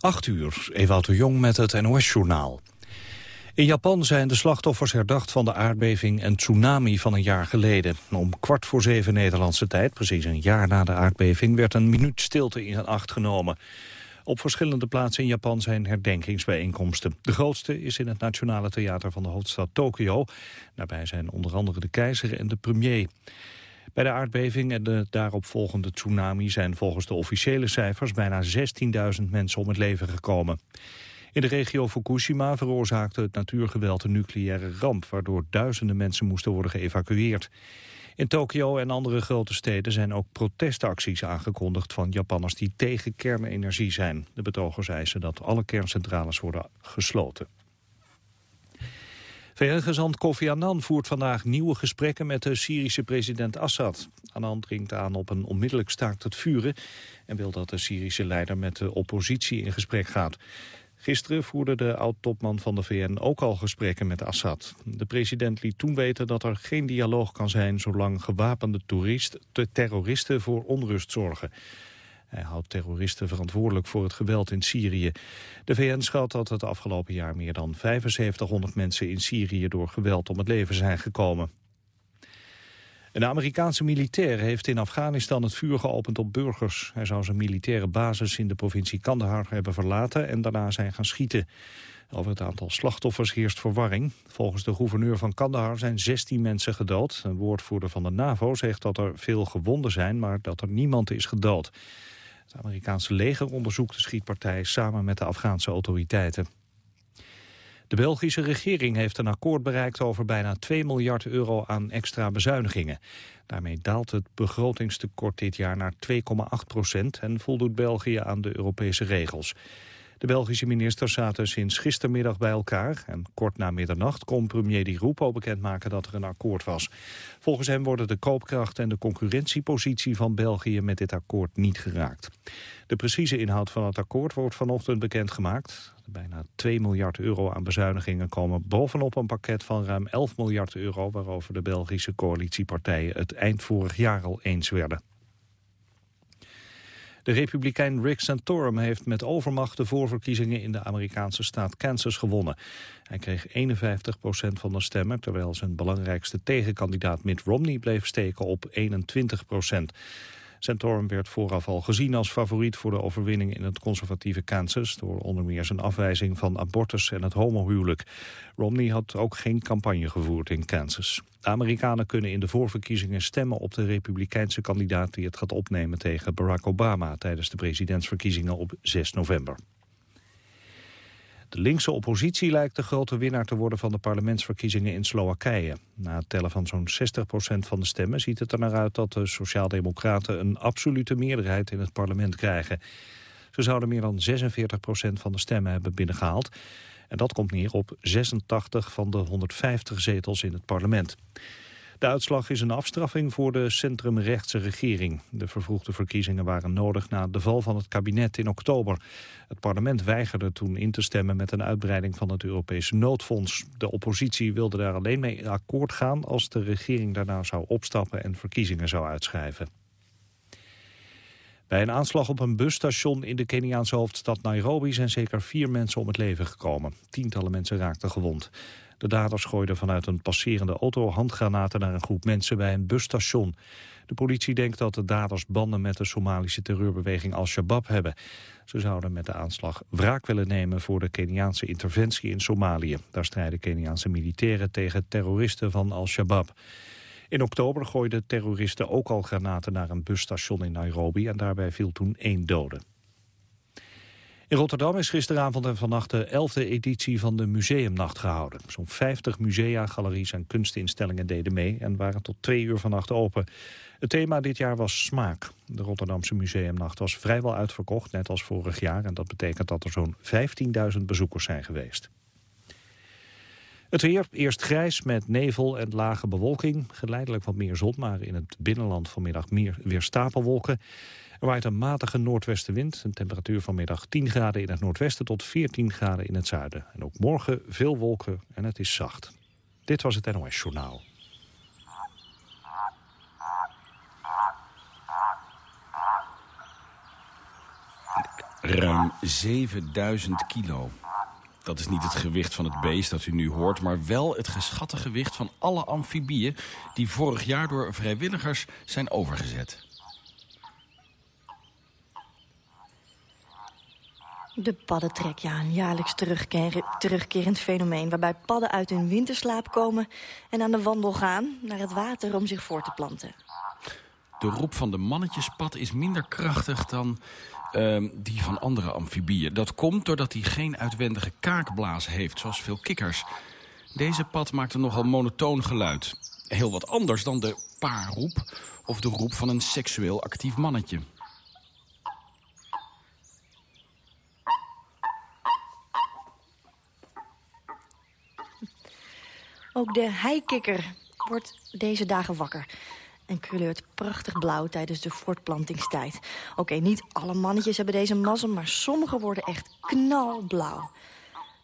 8 uur, Ewout de Jong met het NOS-journaal. In Japan zijn de slachtoffers herdacht van de aardbeving en tsunami van een jaar geleden. Om kwart voor zeven Nederlandse tijd, precies een jaar na de aardbeving... werd een minuut stilte in acht genomen. Op verschillende plaatsen in Japan zijn herdenkingsbijeenkomsten. De grootste is in het Nationale Theater van de hoofdstad Tokio. Daarbij zijn onder andere de keizer en de premier. Bij de aardbeving en de daaropvolgende tsunami zijn volgens de officiële cijfers bijna 16.000 mensen om het leven gekomen. In de regio Fukushima veroorzaakte het natuurgeweld een nucleaire ramp, waardoor duizenden mensen moesten worden geëvacueerd. In Tokio en andere grote steden zijn ook protestacties aangekondigd van Japanners die tegen kernenergie zijn. De betogers eisen dat alle kerncentrales worden gesloten. VN-gezant Kofi Annan voert vandaag nieuwe gesprekken met de Syrische president Assad. Annan dringt aan op een onmiddellijk staakt het vuren... en wil dat de Syrische leider met de oppositie in gesprek gaat. Gisteren voerde de oud-topman van de VN ook al gesprekken met Assad. De president liet toen weten dat er geen dialoog kan zijn... zolang gewapende toerist, terroristen voor onrust zorgen. Hij houdt terroristen verantwoordelijk voor het geweld in Syrië. De VN schat dat het afgelopen jaar meer dan 7500 mensen in Syrië door geweld om het leven zijn gekomen. Een Amerikaanse militair heeft in Afghanistan het vuur geopend op burgers. Hij zou zijn militaire basis in de provincie Kandahar hebben verlaten en daarna zijn gaan schieten. Over het aantal slachtoffers heerst verwarring. Volgens de gouverneur van Kandahar zijn 16 mensen gedood. Een woordvoerder van de NAVO zegt dat er veel gewonden zijn, maar dat er niemand is gedood. Het Amerikaanse leger onderzoekt de schietpartij samen met de Afghaanse autoriteiten. De Belgische regering heeft een akkoord bereikt over bijna 2 miljard euro aan extra bezuinigingen. Daarmee daalt het begrotingstekort dit jaar naar 2,8 procent en voldoet België aan de Europese regels. De Belgische ministers zaten sinds gistermiddag bij elkaar... en kort na middernacht kon premier Di Rupo bekendmaken dat er een akkoord was. Volgens hem worden de koopkracht en de concurrentiepositie van België... met dit akkoord niet geraakt. De precieze inhoud van het akkoord wordt vanochtend bekendgemaakt. Bijna 2 miljard euro aan bezuinigingen komen bovenop een pakket van ruim 11 miljard euro... waarover de Belgische coalitiepartijen het eind vorig jaar al eens werden. De republikein Rick Santorum heeft met overmacht de voorverkiezingen in de Amerikaanse staat Kansas gewonnen. Hij kreeg 51% van de stemmen, terwijl zijn belangrijkste tegenkandidaat Mitt Romney bleef steken op 21 Santorum werd vooraf al gezien als favoriet voor de overwinning in het conservatieve Kansas... door onder meer zijn afwijzing van abortus en het homohuwelijk. Romney had ook geen campagne gevoerd in Kansas. De Amerikanen kunnen in de voorverkiezingen stemmen op de republikeinse kandidaat... die het gaat opnemen tegen Barack Obama tijdens de presidentsverkiezingen op 6 november. De linkse oppositie lijkt de grote winnaar te worden van de parlementsverkiezingen in Slowakije. Na het tellen van zo'n 60% van de stemmen ziet het er naar uit dat de Sociaaldemocraten een absolute meerderheid in het parlement krijgen. Ze zouden meer dan 46% van de stemmen hebben binnengehaald. En dat komt neer op 86 van de 150 zetels in het parlement. De uitslag is een afstraffing voor de centrumrechtse regering. De vervroegde verkiezingen waren nodig na de val van het kabinet in oktober. Het parlement weigerde toen in te stemmen met een uitbreiding van het Europese noodfonds. De oppositie wilde daar alleen mee akkoord gaan als de regering daarna zou opstappen en verkiezingen zou uitschrijven. Bij een aanslag op een busstation in de Keniaanse hoofdstad Nairobi zijn zeker vier mensen om het leven gekomen. Tientallen mensen raakten gewond. De daders gooiden vanuit een passerende auto handgranaten naar een groep mensen bij een busstation. De politie denkt dat de daders banden met de Somalische terreurbeweging Al-Shabaab hebben. Ze zouden met de aanslag wraak willen nemen voor de Keniaanse interventie in Somalië. Daar strijden Keniaanse militairen tegen terroristen van Al-Shabaab. In oktober gooiden terroristen ook al granaten naar een busstation in Nairobi en daarbij viel toen één dode. In Rotterdam is gisteravond en vannacht de 11e editie van de Museumnacht gehouden. Zo'n 50 musea, galeries en kunstinstellingen deden mee en waren tot twee uur vannacht open. Het thema dit jaar was smaak. De Rotterdamse Museumnacht was vrijwel uitverkocht, net als vorig jaar. En dat betekent dat er zo'n 15.000 bezoekers zijn geweest. Het weer, eerst grijs met nevel en lage bewolking. Geleidelijk wat meer zon, maar in het binnenland vanmiddag meer, weer stapelwolken. Er waait een matige noordwestenwind. Een temperatuur van middag 10 graden in het noordwesten tot 14 graden in het zuiden. En ook morgen veel wolken en het is zacht. Dit was het NOS Journaal. Ruim 7000 kilo. Dat is niet het gewicht van het beest dat u nu hoort... maar wel het geschatte gewicht van alle amfibieën... die vorig jaar door vrijwilligers zijn overgezet. De paddentrek, ja, een jaarlijks terugkerend fenomeen... waarbij padden uit hun winterslaap komen en aan de wandel gaan... naar het water om zich voor te planten. De roep van de mannetjespad is minder krachtig dan uh, die van andere amfibieën. Dat komt doordat hij geen uitwendige kaakblaas heeft, zoals veel kikkers. Deze pad maakt een nogal monotoon geluid. Heel wat anders dan de paarroep of de roep van een seksueel actief mannetje. Ook de heikikker wordt deze dagen wakker en kleurt prachtig blauw tijdens de voortplantingstijd. Oké, niet alle mannetjes hebben deze mazzel, maar sommige worden echt knalblauw.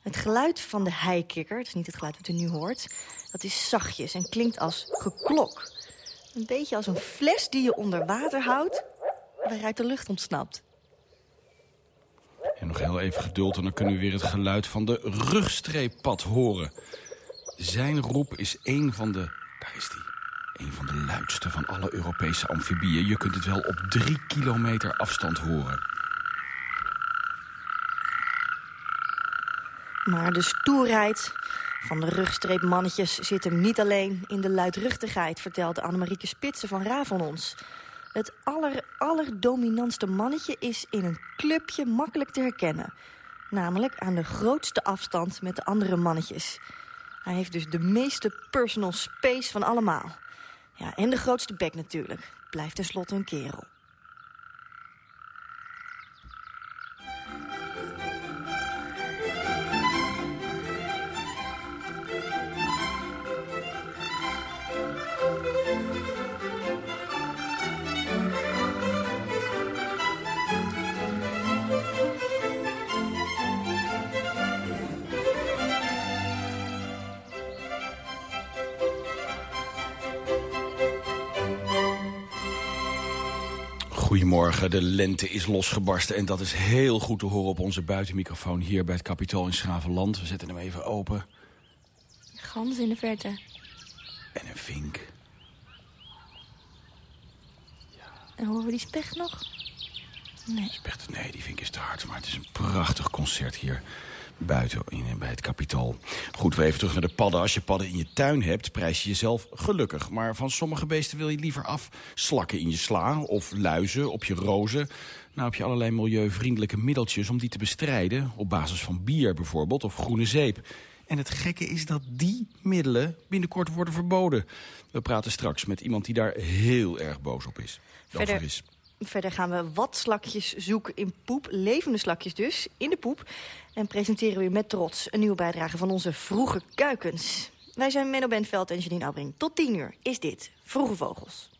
Het geluid van de heikikker, het is niet het geluid wat u nu hoort... dat is zachtjes en klinkt als geklok. Een beetje als een fles die je onder water houdt... waaruit de lucht ontsnapt. En nog heel even geduld en dan kunnen we weer het geluid van de rugstreeppad horen. Zijn roep is een van de... Daar is die een van de luidste van alle Europese amfibieën. Je kunt het wel op drie kilometer afstand horen. Maar de stoerheid van de rugstreepmannetjes zit hem niet alleen in de luidruchtigheid... vertelde Annemarieke Spitsen van Raven ons. Het aller, allerdominantste mannetje is in een clubje makkelijk te herkennen. Namelijk aan de grootste afstand met de andere mannetjes. Hij heeft dus de meeste personal space van allemaal. Ja, en de grootste bek natuurlijk. Blijft tenslotte een kerel. Goedemorgen, de lente is losgebarsten en dat is heel goed te horen op onze buitenmicrofoon hier bij het Capitool in Schravenland. We zetten hem even open. Gans in de verte. En een vink. Ja. En horen we die specht nog? Nee. Specht, nee, die vink is te hard, maar het is een prachtig concert hier buiten in, bij het kapitool. Goed, we even terug naar de padden. Als je padden in je tuin hebt, prijs je jezelf gelukkig. Maar van sommige beesten wil je liever af. Slakken in je sla of luizen op je rozen. Nou heb je allerlei milieuvriendelijke middeltjes om die te bestrijden. Op basis van bier bijvoorbeeld of groene zeep. En het gekke is dat die middelen binnenkort worden verboden. We praten straks met iemand die daar heel erg boos op is. Verder, is. Verder gaan we wat slakjes zoeken in poep. Levende slakjes dus, in de poep. En presenteren we u met trots een nieuwe bijdrage van onze Vroege Kuikens. Wij zijn Menno Benveld en Janine Albring. Tot 10 uur is dit Vroege Vogels.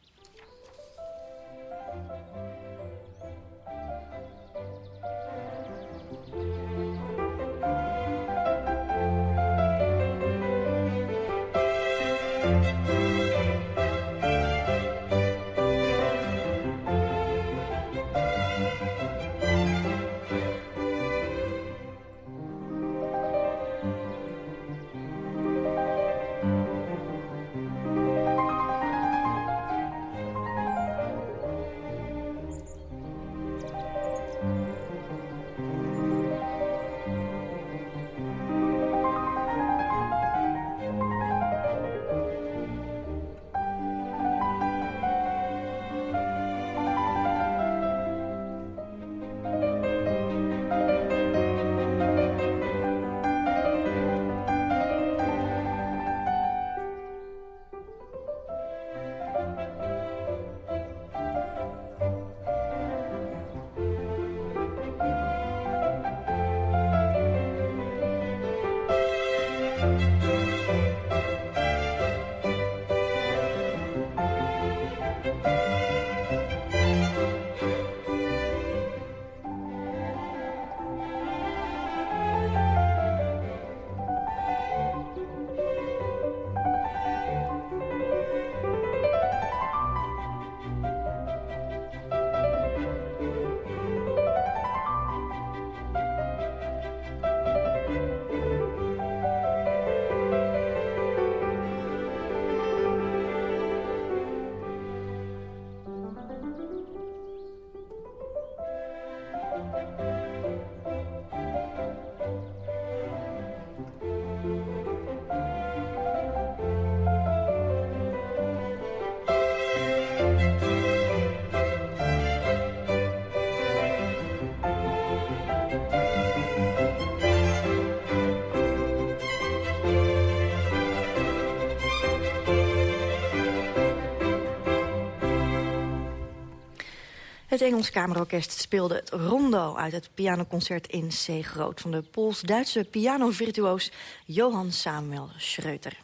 Het Engels Kamerorkest speelde het rondo uit het pianoconcert in C groot... van de Pools-Duitse pianovirtuoos Johann Samuel Schreuter.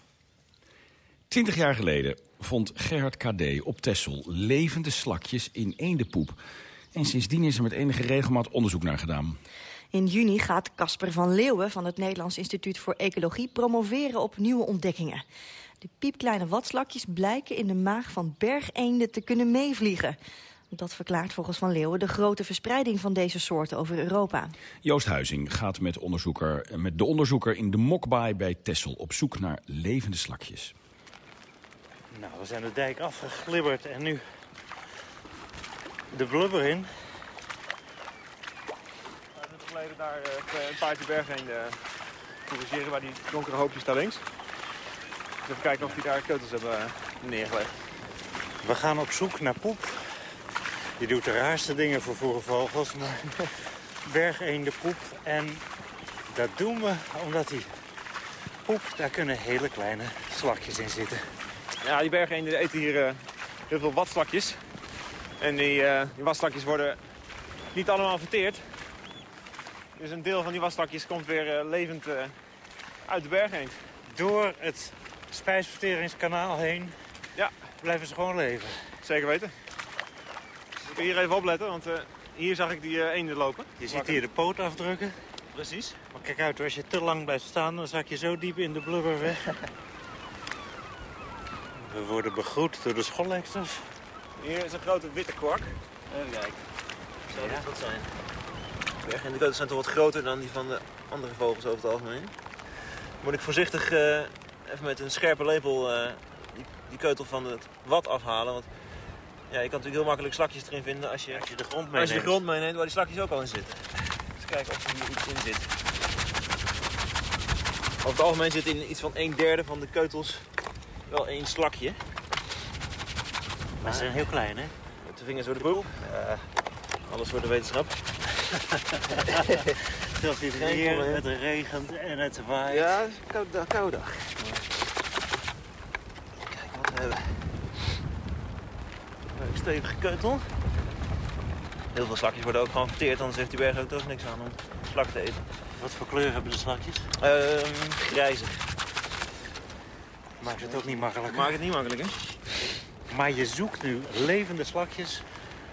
Twintig jaar geleden vond Gerhard K.D. op Texel levende slakjes in eendenpoep. En sindsdien is er met enige regelmaat onderzoek naar gedaan. In juni gaat Casper van Leeuwen van het Nederlands Instituut voor Ecologie... promoveren op nieuwe ontdekkingen. De piepkleine watslakjes blijken in de maag van bergeenden te kunnen meevliegen. Dat verklaart volgens Van Leeuwen de grote verspreiding van deze soorten over Europa. Joost Huizing gaat met, onderzoeker, met de onderzoeker in de Mokbaai bij Texel op zoek naar levende slakjes. Nou, we zijn de dijk afgeglibberd en nu de blubber in. We hebben geleden daar een paardje berg heen uh, corrigeren waar die donkere hoopjes daar links. Dus even kijken of die daar keutels hebben uh, neergelegd. We gaan op zoek naar poep. Die doet de raarste dingen voor vogelvogels, maar bergeenden poep. En dat doen we omdat die poep, daar kunnen hele kleine slakjes in zitten. Ja, die bergeenden eten hier uh, heel veel watslakjes. En die, uh, die watslakjes worden niet allemaal verteerd. Dus een deel van die watslakjes komt weer uh, levend uit de berg heen. Door het spijsverteringskanaal heen ja. blijven ze gewoon leven. Zeker weten. Ik hier even opletten, want hier zag ik die eenden lopen. Je ziet hier de poot afdrukken. Precies. Maar kijk uit, als je te lang blijft staan, dan zak je zo diep in de blubber weg. We worden begroet door de schollexers. Hier is een grote witte kwark. Even kijken. Zou dit wat zijn? Berg en de keutels zijn toch wat groter dan die van de andere vogels over het algemeen. Moet ik voorzichtig uh, even met een scherpe lepel uh, die, die, keutel van het wat afhalen. Want ja, je kan natuurlijk heel makkelijk slakjes erin vinden als je, als je de grond meeneemt. Als je de grond meeneemt waar die slakjes ook al in zitten. Eens kijken of er hier iets in zit. Over het algemeen zit in iets van een derde van de keutels wel één slakje. Maar ze zijn heel klein, hè? Met de vingers door de boel. Uh, alles voor de wetenschap. Zelfs dit weer, het regent en het waait. Ja, het is een koude dag. Koude dag. Kijk wat we hebben. Stevige keutel. Heel veel slakjes worden ook gewoon verteerd, anders heeft die berg ook toch niks aan om slak te eten. Wat voor kleur hebben de slakjes? Um, grijzig. Maakt het ook niet makkelijker. Maakt het niet makkelijker. Maar je zoekt nu levende slakjes.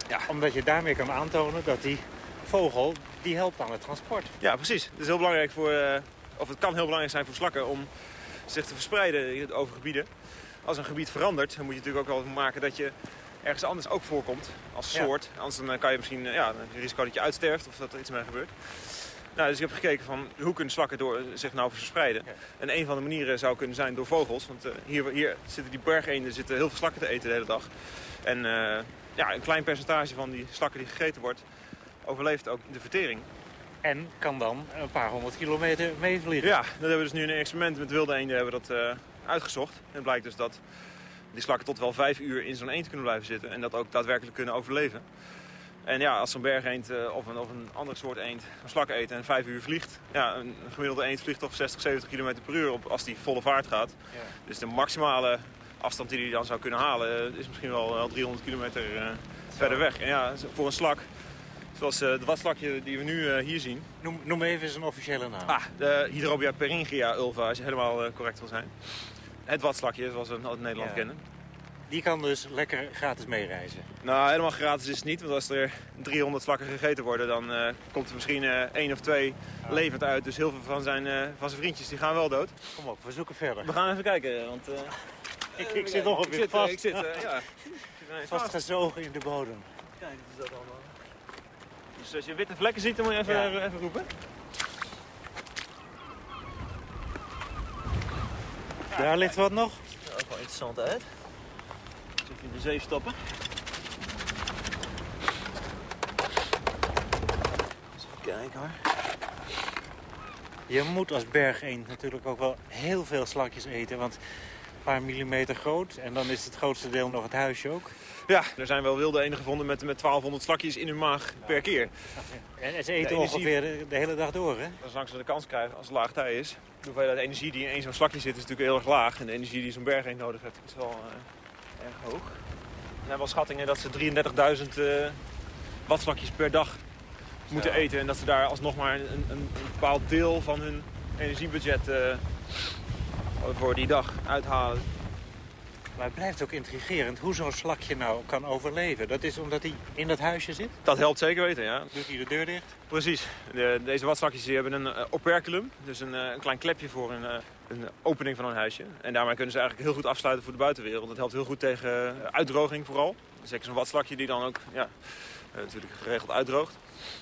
Ja. Omdat je daarmee kan aantonen dat die vogel, die helpt aan het transport. Ja, precies. Het is heel belangrijk voor, uh, of het kan heel belangrijk zijn voor slakken om zich te verspreiden over gebieden. Als een gebied verandert, dan moet je natuurlijk ook wel maken dat je ergens anders ook voorkomt als soort. Ja. Anders dan kan je misschien uh, ja, een risico dat je uitsterft of dat er iets mee gebeurt. Nou, dus ik heb gekeken van hoe kunnen slakken door, zich nou verspreiden. Ja. En een van de manieren zou kunnen zijn door vogels. Want uh, hier, hier zitten die bergeenden zitten heel veel slakken te eten de hele dag. En uh, ja, een klein percentage van die slakken die gegeten wordt, overleeft ook de vertering. En kan dan een paar honderd kilometer meevliegen. Ja, dat hebben we dus nu in een experiment met wilde eenden hebben dat, uh, uitgezocht. En het blijkt dus dat die slakken tot wel vijf uur in zo'n eend kunnen blijven zitten. En dat ook daadwerkelijk kunnen overleven. En ja, als zo'n bergeend uh, of, een, of een andere soort eend een slak eet en vijf uur vliegt. Ja, een gemiddelde eend vliegt toch 60, 70 km per uur op, als die volle vaart gaat. Ja. Dus de maximale afstand die hij dan zou kunnen halen uh, is misschien wel, wel 300 kilometer uh, verder weg. En ja, voor een slak, zoals de watslakje die we nu hier zien. Noem, noem even zijn officiële naam. Ah, de Hydrobia peringia ulva, als je helemaal correct wil zijn. Het watslakje, zoals we het in Nederland ja. kennen. Die kan dus lekker gratis meereizen. Nou, helemaal gratis is het niet. Want als er 300 slakken gegeten worden, dan uh, komt er misschien uh, één of twee levend uit. Dus heel veel van zijn, uh, van zijn vriendjes die gaan wel dood. Kom op, we zoeken verder. We gaan even kijken, want... ik, ik zit nog op weer vast. Ik zit, ja. Vastgezogen in de bodem. Kijk, dat is dat allemaal. Dus als je witte vlekken ziet, dan moet je even, ja. even roepen. Daar ligt wat nog. Er ook wel interessant uit in de zee stoppen. Even kijken hoor. Je moet als bergeend natuurlijk ook wel heel veel slakjes eten. Want paar millimeter groot en dan is het grootste deel nog het huisje ook. Ja, er zijn wel wilde eenden gevonden met, met 1200 slakjes in hun maag ja. per keer. En ze eten ongeveer de, de, hele dag door, hè? Zolang ze de kans krijgen, als het laag tij is. De hoeveelheid energie die in één zo'n slakje zit is natuurlijk heel erg laag. En de energie die zo'n bergeend nodig heeft is wel uh, erg hoog. Er zijn wel schattingen dat ze 33.000 uh, watslakjes per dag moeten eten. En dat ze daar alsnog maar een, een, een bepaald deel van hun energiebudget uh, voor die dag uithalen. Maar het blijft ook intrigerend hoe zo'n slakje nou kan overleven. Dat is omdat hij in dat huisje zit? Dat helpt zeker weten, ja. Doet hij de deur dicht? Precies. De, deze watslakjes die hebben een uh, operculum. Dus een, uh, een, klein klepje voor een, uh, een, opening van een huisje. En daarmee kunnen ze eigenlijk heel goed afsluiten voor de buitenwereld. Dat helpt heel goed tegen uitdroging vooral. Zeker zo'n watslakje die dan ook ja, natuurlijk geregeld uitdroogt.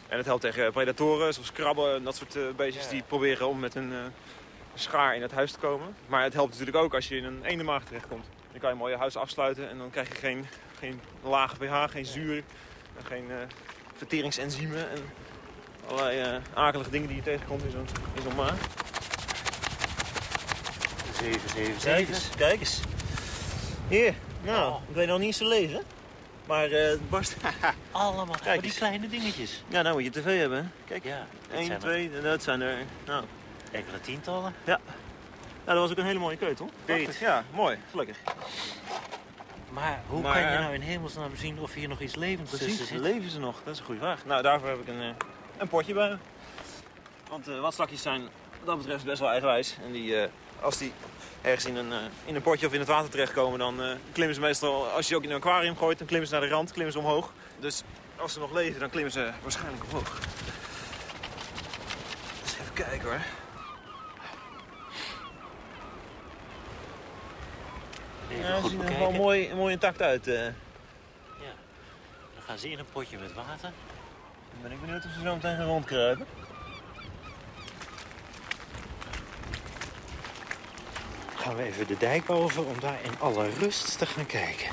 En het helpt tegen predatoren zoals krabben en dat soort beestjes ja. die proberen om met een schaar in het huis te komen. Maar het helpt natuurlijk ook als je in een eendenmaag terechtkomt. Dan kan je mooi je huis afsluiten en dan krijg je geen, geen lage pH, geen zuur, geen uh, verteringsenzymen en allerlei uh, akelige dingen die je tegenkomt in zo'n zo maag. 7, 7, 7. Kijk eens. Hier, nou, Oh. ik weet nog niet eens te lezen. Maar uh, het barst. Allemaal Kijk die kleine dingetjes. ja, nou moet je tv hebben. Kijk, Ja, dat 1, zijn er 2, dat zijn er. Nou, enkele tientallen. ja. Nou, dat was ook een hele mooie keutel. Prachtig. Ja, mooi. Gelukkig. Maar hoe Maar, kan je eh, nou in hemelsnaam zien of hier nog iets levends tussen Precies, zit? leven ze nog? Dat is een goede vraag. Nou, daarvoor heb ik een, eh, een potje bij me. Want uh, watslakjes zijn wat dat betreft best wel eigenwijs. En die, uh, als die ergens in een, uh, in een potje of in het water terechtkomen... dan klimmen ze meestal, als je ze ook in een aquarium gooit... dan klimmen ze naar de rand, klimmen ze omhoog. Dus als ze nog leven, dan klimmen ze waarschijnlijk omhoog. Dus even kijken hoor. Even Ja, ze goed zien er wel mooi, mooi intact uit. eh. Ja. Dan gaan ze in een potje met water. Dan ben ik benieuwd of ze zo meteen gaan rondkruipen. Gaan we even de dijk over om daar in alle rust te gaan kijken.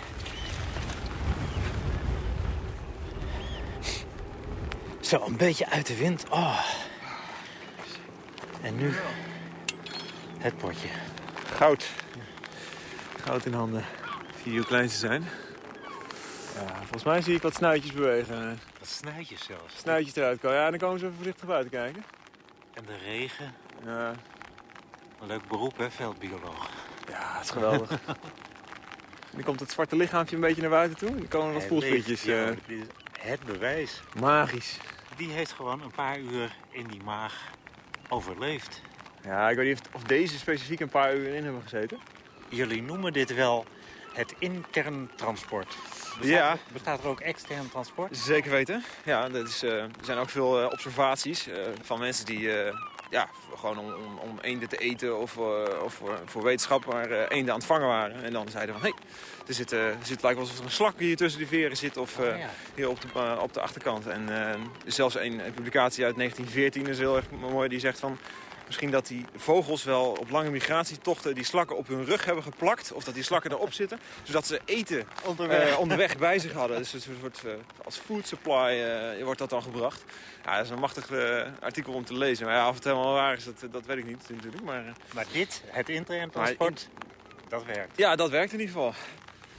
Zo, een beetje uit de wind. Oh. En nu het potje. Goud. Goud in handen. Zie je hoe klein ze zijn? Ja, volgens mij zie ik wat snuitjes bewegen. Dat snuitjes zelfs. Snuitjes eruit komen. Ja, dan komen ze even voorzichtig buiten kijken. En de regen. Ja, Een leuk beroep, hè, veldbioloog. ja dat is geweldig. dan komt het zwarte lichaampje een beetje naar buiten toe. Dan komen er wat ja, eh, het bewijs. magisch. Die heeft gewoon een paar uur in die maag overleefd. Ja, ik weet niet of, of deze specifiek een paar uur in hebben gezeten. Jullie noemen dit wel het intern transport. Bestaat, Ja. er, bestaat er ook extern transport? Zeker weten. Ja, dat is, eh, er zijn ook veel eh, observaties eh, van mensen die ja, gewoon om, om, om eenden te eten of, of voor, voor wetenschap maar eenden aan het vangen waren. En dan zeiden van, hé, hey, er zit, er zit lijkt wel alsof er een slak hier tussen die veren zit of Oh, ja. hier op de, op de achterkant. En zelfs een, een publicatie uit 1914 is heel erg mooi, die zegt van... Misschien dat die vogels wel op lange migratietochten die slakken op hun rug hebben geplakt. Of dat die slakken erop zitten. Zodat ze eten onderweg, onderweg bij zich hadden. Dus het wordt, eh, als food supply eh, wordt dat dan gebracht. Ja, dat is een machtig eh, artikel om te lezen. Maar ja, of het helemaal waar is, dat, dat weet ik niet natuurlijk. Maar eh, Maar dit, het intern transport, dat werkt. ja, dat werkt in ieder geval.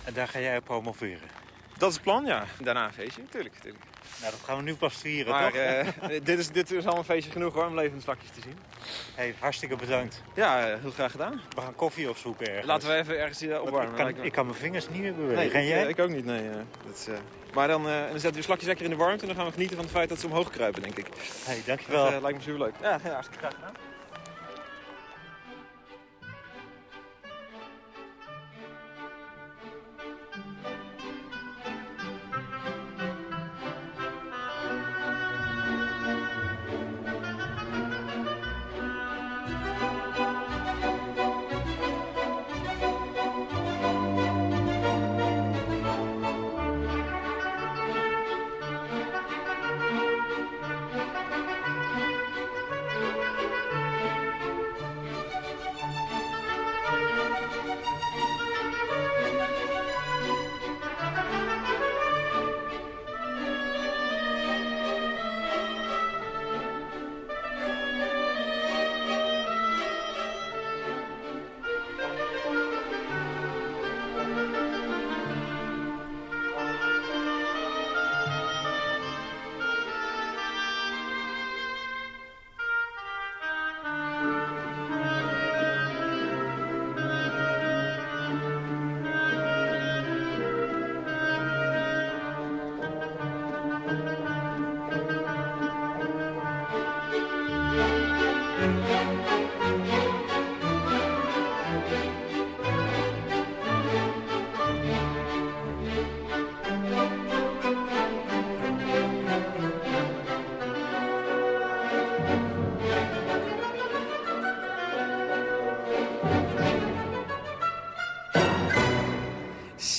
En daar ga jij op promoveren. Dat is het plan, ja. Daarna een feestje, tuurlijk. tuurlijk. Nou, dat gaan we nu pas vieren, Maar toch? eh, dit, is, dit is al een feestje genoeg hoor, om slakjes te zien. Hey, hartstikke bedankt. Ja, eh, heel graag gedaan. We gaan koffie opzoeken ergens. Laten we even ergens hier Want opwarmen. ik, kan, ik kan mijn vingers niet meer bewegen. Nee, en ik, jij? eh, ik ook niet, nee. eh, dat is, eh, Maar dan, eh, en dan zetten we slakjes lekker in de warmte en dan gaan we genieten van het feit dat ze omhoog kruipen, denk ik. Hey, Dat dankjewel. eh, lijkt me super leuk. Ja, ja, hartstikke graag gedaan.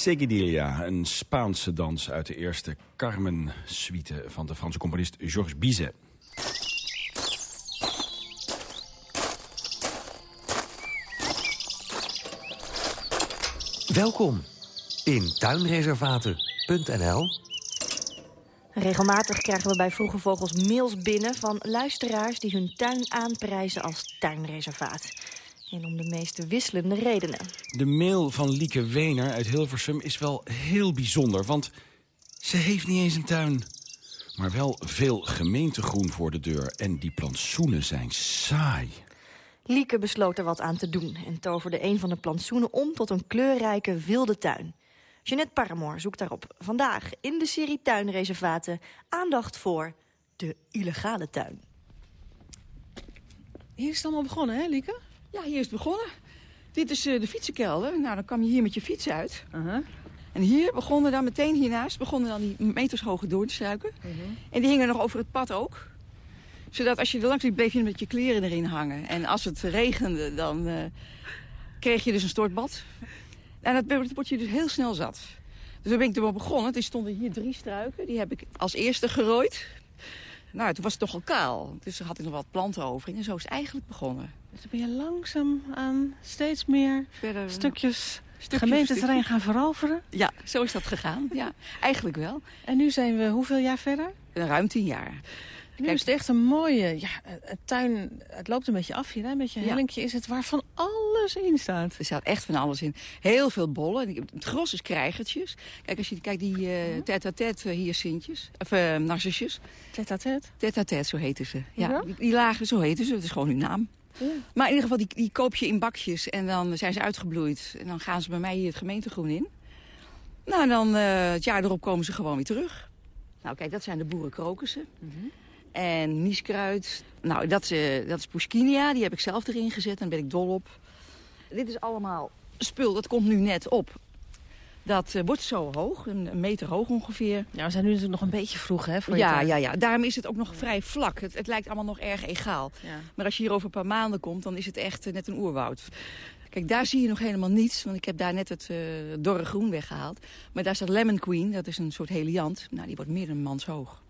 Seguidilla, een Spaanse dans uit de eerste Carmen-suite van de Franse componist Georges Bizet. Welkom in tuinreservaten.nl. Regelmatig krijgen we bij Vroege Vogels mails binnen van luisteraars die hun tuin aanprijzen als tuinreservaat. En om de meest wisselende redenen. De mail van Lieke Wener uit Hilversum is wel heel bijzonder, want ze heeft niet eens een tuin. Maar wel veel gemeentegroen voor de deur en die plantsoenen zijn saai. Lieke besloot er wat aan te doen en toverde een van de plantsoenen om tot een kleurrijke wilde tuin. Jeanette Paramoor zoekt daarop vandaag in de serie Tuinreservaten aandacht voor de illegale tuin. Hier is het allemaal begonnen, hè, Lieke? Ja, hier is het begonnen. Dit is eh, de fietsenkelder. Nou, dan kwam je hier met je fiets uit. Uh-huh. En hier begonnen dan meteen hiernaast begonnen dan die metershoge doornstruiken. Uh-huh. En die hingen nog over het pad ook. Zodat als je er langs liep, bleef je met je kleren erin hangen. En als het regende, dan eh, kreeg je dus een stortbad. En dat word je dus heel snel zat. Dus daar ben ik er wel begonnen. Er stonden hier drie struiken. Die heb ik als eerste gerooid. Nou, toen was het toch al kaal. Dus had ik nog wat planten over. En zo is het eigenlijk begonnen. Dus dan ben je langzaam aan steeds meer Verder, stukjes stukje gemeenteterrein gaan veroveren. Ja, zo is dat gegaan. Ja, eigenlijk wel. En nu zijn we hoeveel jaar verder? Ruim tien jaar. Nu Kijk. is het echt een mooie ja, een tuin. Het loopt een beetje af hier, hè? een beetje Ja. hellinkje is het waar van alles in staat. Er staat echt van alles in. Heel veel bollen. Het gros is krijgertjes. Kijk, als je kijkt, die eh tête-à-tête eh, hyacintjes. Of uh, narcissus. À tête. Tête-à-tête, zo heten ze. Ja, Ja? Die, die lagen, zo heten ze. Dat is gewoon hun naam. Maar in ieder geval, die, die koop je in bakjes. En dan zijn ze uitgebloeid. En dan gaan ze bij mij hier het gemeentegroen in. Nou, dan eh, het jaar erop komen ze gewoon weer terug. Nou, kijk, dat zijn de boerenkrokussen. En nieskruid. Nou, dat, eh, dat is Pushkinia. Die heb ik zelf erin gezet. Daar ben ik dol op. Dit is allemaal spul. Dat komt nu net op. Dat eh, wordt zo hoog. Een, een meter hoog ongeveer. Ja, we zijn nu natuurlijk nog een beetje vroeg, hè? Voor je Ja, ja, ja, daarom is het ook nog vrij vlak. Het, het lijkt allemaal nog erg egaal. Ja. Maar als je hier over een paar maanden komt, dan is het echt eh, net een oerwoud. Kijk, daar zie je nog helemaal niets, want ik heb daar net het eh, dorre groen weggehaald. Maar daar staat Lemon Queen, dat is een soort heliant. Nou, die wordt meer dan manshoog.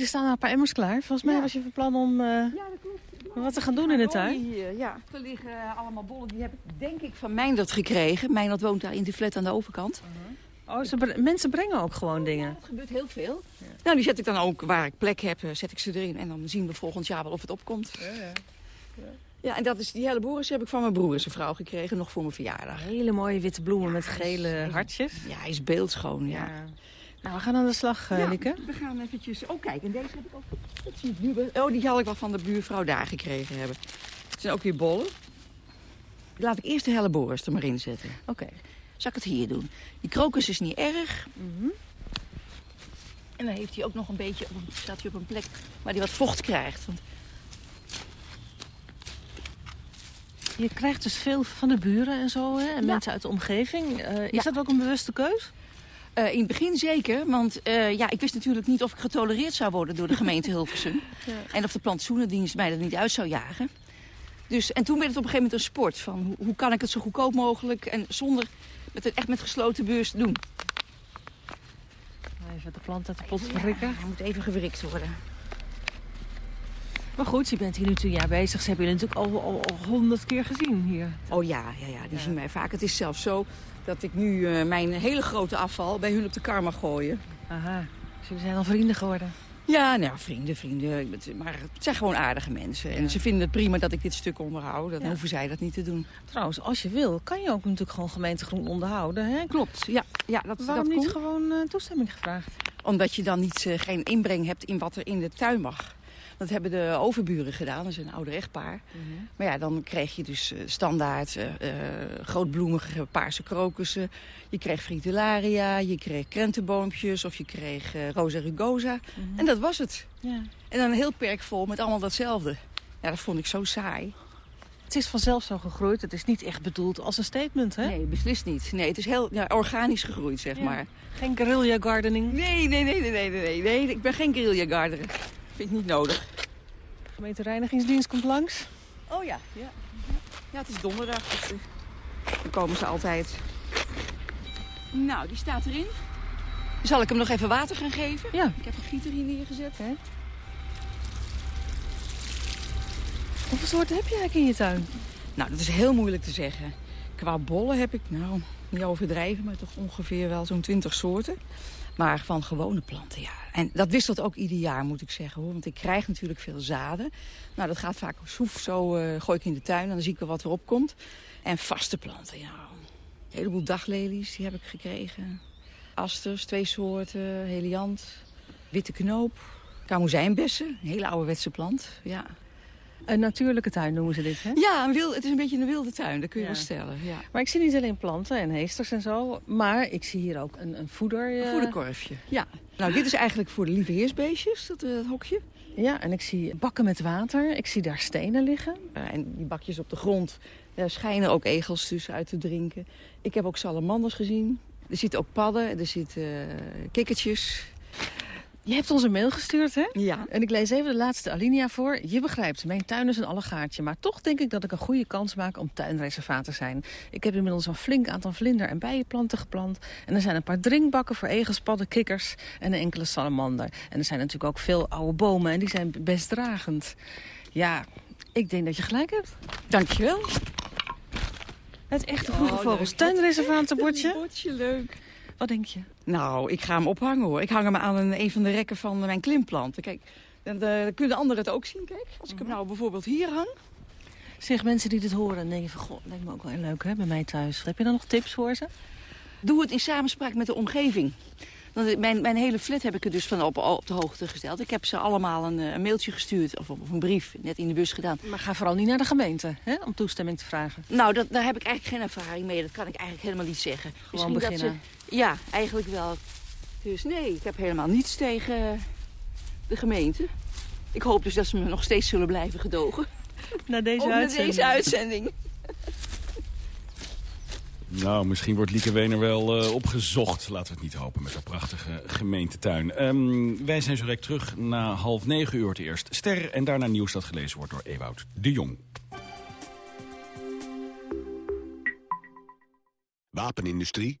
Er staan al een paar emmers klaar. Volgens mij Ja. was je van plan om eh, wat te gaan doen in de tuin. Hier, ja, er liggen eh, allemaal bollen. Die heb ik denk ik van Mijndert gekregen. Mijndert woont daar in de flat aan de overkant. Oh, ze bre- mensen brengen ook gewoon dingen. Dat gebeurt heel veel. Nou, die zet ik dan ook waar ik plek heb, eh, zet ik ze erin. En dan zien we volgend jaar wel of het opkomt. Ja, en dat is, die hele boris heb ik van mijn broer en zijn vrouw gekregen, nog voor mijn verjaardag. Hele mooie witte bloemen met gele hartjes. Ja, hij is beeldschoon, ja. Nou, we gaan aan de slag, Ja, Lieke. we gaan eventjes... Oh, kijk, en deze heb ik ook... Dat zie ik nu. Oh, die had ik wel van de buurvrouw daar gekregen hebben. Het zijn ook weer bollen. Laat ik eerst de helleboris er maar in zetten. Oké. Zal ik het hier doen? Die krokus is niet erg. Mhm. En dan heeft hij ook nog een beetje... staat hij op een plek waar hij wat vocht krijgt. Want Je krijgt dus veel van de buren en zo, hè? En Ja. mensen uit de omgeving. Eh, is Ja. dat ook een bewuste keus? Eh, in het begin zeker, want eh, ja, ik wist natuurlijk niet of ik getolereerd zou worden door de gemeente Hilversum. En of de plantsoenendienst mij er niet uit zou jagen. Dus, en toen werd het op een gegeven moment een sport. Van hoe, hoe kan ik het zo goedkoop mogelijk en zonder met het echt met gesloten beurs doen. Even de plant uit de pot verrikken. Hij moet even gewrikt worden. Maar goed, je bent hier nu tien jaar bezig. Ze hebben jullie natuurlijk al, al, al honderd keer gezien hier. Oh ja, ja, ja die zien mij vaak. Het is zelfs zo dat ik nu eh, mijn hele grote afval bij hun op de kar mag gooien. Aha, dus jullie zijn al vrienden geworden. Ja, nou, vrienden, vrienden. Maar het zijn gewoon aardige mensen. En ze vinden het prima dat ik dit stuk onderhoud. Dan Ja. hoeven zij dat niet te doen. Trouwens, als je wil, kan je ook natuurlijk gewoon gemeentegroen onderhouden. Hè? Klopt, ja. ja dat, Waarom dat niet komt. gewoon eh, toestemming gevraagd? Omdat je dan niet, eh, geen inbreng hebt in wat er in de tuin mag. Dat hebben de overburen gedaan, dat is een ouder echtpaar. Maar ja, dan kreeg je dus eh, standaard eh, grootbloemige paarse krokussen. Je kreeg fritillaria, je kreeg krentenboompjes of je kreeg eh, rosa rugosa. En dat was het. Ja. En dan een heel perk vol met allemaal datzelfde. Ja, dat vond ik zo saai. Het is vanzelf zo gegroeid. Het is niet echt bedoeld als een statement, hè? Nee, beslist niet. Nee, het is heel ja, organisch gegroeid, zeg Ja. maar. Geen guerrilla gardening. Nee, nee, nee, nee, nee, nee, nee. Ik ben geen guerrilla gardener. Vind ik niet nodig. Gemeentereinigingsdienst komt langs. Oh ja, ja. Ja, het is donderdag. Dus eh, dan komen ze altijd. Nou, die staat erin. Zal ik hem nog even water gaan geven? Ja. Ik heb een gieter hier neergezet. Hè? Hoeveel soorten heb je eigenlijk in je tuin? Nou, dat is heel moeilijk te zeggen. Qua bollen heb ik, nou, niet overdrijven, maar toch ongeveer wel zo'n 20 soorten. Maar van gewone planten, ja. En dat wisselt ook ieder jaar, moet ik zeggen. hoor. Want ik krijg natuurlijk veel zaden. Nou, dat gaat vaak soef, zo eh, gooi ik in de tuin en dan zie ik wel wat erop komt. En vaste planten, ja. Een heleboel daglelies, die heb ik gekregen. Asters, twee soorten, heliant, witte knoop, kamoezijnbessen. Een hele ouderwetse plant, ja. Een natuurlijke tuin noemen ze dit, hè? Ja, een wild, het is een beetje een wilde tuin, dat kun je Ja. wel stellen. Ja. Maar ik zie niet alleen planten en heesters en zo. Maar ik zie hier ook een, een voeder... Een eh, voederkorfje. Ja. Nou, dit is eigenlijk voor de lieve heersbeestjes, dat, eh, dat hokje. Ja, en ik zie bakken met water. Ik zie daar stenen liggen. Eh, en die bakjes op de grond, daar schijnen ook egels tussen uit te drinken. Ik heb ook salamanders gezien. Er zitten ook padden, er zitten eh, kikkertjes. Je hebt ons een mail gestuurd, hè? Ja. En ik lees even de laatste alinea voor. Je begrijpt, mijn tuin is een allegaartje. Maar toch denk ik dat ik een goede kans maak om tuinreservaat te zijn. Ik heb inmiddels een flink aantal vlinder- en bijenplanten geplant. En er zijn een paar drinkbakken voor egels, padden, kikkers en een enkele salamander. En er zijn natuurlijk ook veel oude bomen en die zijn best dragend. Ja, ik denk dat je gelijk hebt. Dankjewel. Het echte vroege Oh, vogels leuk. tuinreservatenbordje. Bordje, leuk. Wat denk je? Nou, ik ga hem ophangen hoor. Ik hang hem aan een, een van de rekken van mijn klimplanten. Kijk, dan, eh, dan kunnen anderen het ook zien. Kijk, als ik hem nou bijvoorbeeld hier hang. Zeg, mensen die dit horen, dan denk je van... Goh, lijkt me ook wel heel leuk hè, bij mij thuis. Heb je dan nog tips voor ze? Doe het in samenspraak met de omgeving. Want mijn, mijn hele flat heb ik er dus van op, op de hoogte gesteld. Ik heb ze allemaal een, eh, een mailtje gestuurd, of, of een brief, net in de bus gedaan. Maar ga vooral niet naar de gemeente hè, om toestemming te vragen. Nou, dat, daar heb ik eigenlijk geen ervaring mee. Dat kan ik eigenlijk helemaal niet zeggen. Misschien dat beginnen. Ja, eigenlijk wel. Dus nee, ik heb helemaal niets tegen de gemeente. Ik hoop dus dat ze me nog steeds zullen blijven gedogen. Na deze uitzending. deze uitzending. Nou, misschien wordt Lieke Wener wel eh, opgezocht. Laten we het niet hopen met haar prachtige gemeentetuin. Ehm, wij zijn zo direct terug na half negen uur het eerst. Ster en daarna nieuws dat gelezen wordt door Ewout de Jong. Wapenindustrie,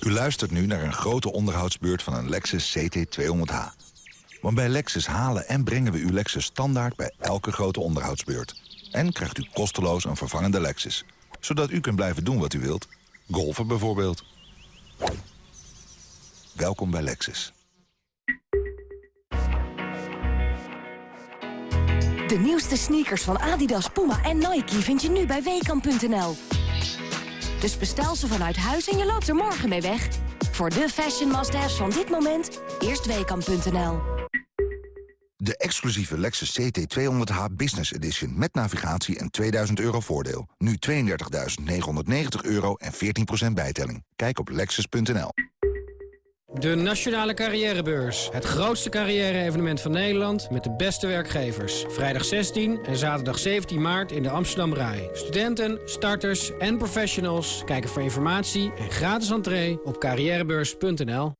U luistert nu naar een grote onderhoudsbeurt van een Lexus CT200H. Want bij Lexus halen en brengen we uw Lexus standaard bij elke grote onderhoudsbeurt. En krijgt u kosteloos een vervangende Lexus. Zodat u kunt blijven doen wat u wilt. Golfen bijvoorbeeld. Welkom bij Lexus. De nieuwste sneakers van Adidas, Puma en Nike vind je nu bij Weekamp.nl. Dus bestel ze vanuit huis en je loopt er morgen mee weg. Voor de fashion must-haves van dit moment, eerst Weekamp.nl. De exclusieve Lexus CT200H Business Edition met navigatie en 2000 euro voordeel. Nu 32.990 euro en 14% bijtelling. Kijk op lexus.nl. De Nationale Carrièrebeurs. Het grootste carrière-evenement van Nederland met de beste werkgevers. Vrijdag 16 en zaterdag 17 maart in de Amsterdam Rai. Studenten, starters en professionals kijken voor informatie en gratis entree op carrièrebeurs.nl.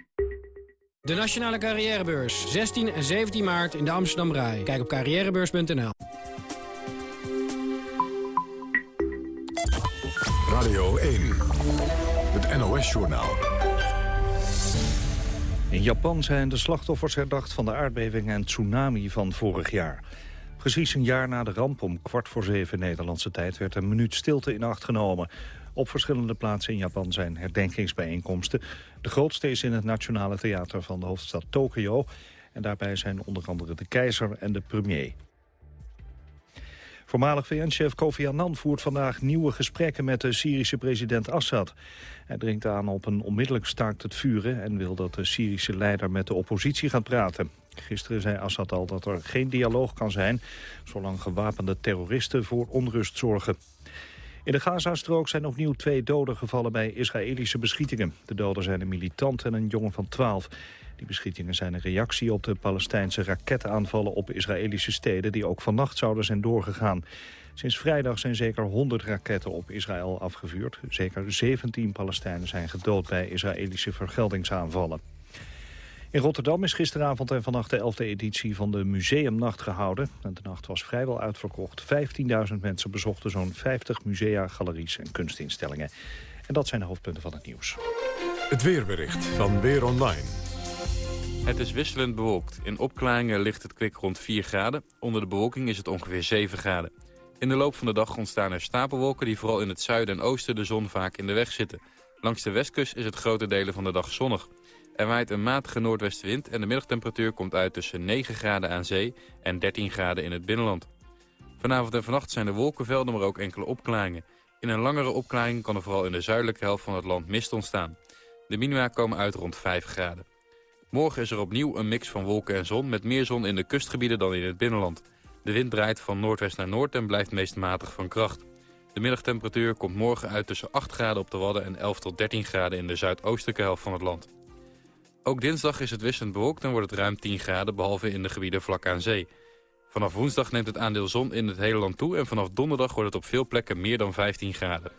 De Nationale Carrièrebeurs. 16 en 17 maart in de Amsterdam Rai. Kijk op carrièrebeurs.nl. Radio 1. Het NOS-journaal. In Japan zijn de slachtoffers herdacht van de aardbeving en tsunami van vorig jaar. Precies een jaar na de ramp om kwart voor zeven Nederlandse tijd... werd een minuut stilte in acht genomen. Op verschillende plaatsen in Japan zijn herdenkingsbijeenkomsten. De grootste is in het Nationale Theater van de hoofdstad Tokio. En daarbij zijn onder andere de keizer en de premier. Voormalig VN-chef Kofi Annan voert vandaag nieuwe gesprekken met de Syrische president Assad. Hij dringt aan op een onmiddellijk staakt het vuren en wil dat de Syrische leider met de oppositie gaat praten. Gisteren zei Assad al dat er geen dialoog kan zijn zolang gewapende terroristen voor onrust zorgen. In de Gazastrook zijn opnieuw twee doden gevallen bij Israëlische beschietingen. De doden zijn een militant en een jongen van 12. Die beschietingen zijn een reactie op de Palestijnse raketaanvallen op Israëlische steden... die ook vannacht zouden zijn doorgegaan. Sinds vrijdag zijn zeker 100 raketten op Israël afgevuurd. Zeker 17 Palestijnen zijn gedood bij Israëlische vergeldingsaanvallen. In Rotterdam is gisteravond en vannacht de 11e editie van de Museumnacht gehouden. de nacht was vrijwel uitverkocht. 15.000 mensen bezochten zo'n 50 musea, galeries en kunstinstellingen. En dat zijn de hoofdpunten van het nieuws. Het weerbericht van Weer Online. Het is wisselend bewolkt. In opklaringen ligt het kwik rond 4 graden. Onder de bewolking is het ongeveer 7 graden. In de loop van de dag ontstaan er stapelwolken die vooral in het zuiden en oosten de zon vaak in de weg zitten. Langs de westkust is het grote delen van de dag zonnig. Er waait een matige noordwestenwind en de middagtemperatuur komt uit tussen 9 graden aan zee en 13 graden in het binnenland. Vanavond en vannacht zijn er wolkenvelden, maar ook enkele opklaringen. In een langere opklaring kan er vooral in de zuidelijke helft van het land mist ontstaan. De minima komen uit rond 5 graden. Morgen is er opnieuw een mix van wolken en zon... met meer zon in de kustgebieden dan in het binnenland. De wind draait van noordwest naar noord en blijft meest matig van kracht. De middagtemperatuur komt morgen uit tussen 8 graden op de Wadden... en 11 tot 13 graden in de zuidoostelijke helft van het land. Ook dinsdag is het wisselend bewolkt en wordt het ruim 10 graden... behalve in de gebieden vlak aan zee. Vanaf woensdag neemt het aandeel zon in het hele land toe... en vanaf donderdag wordt het op veel plekken meer dan 15 graden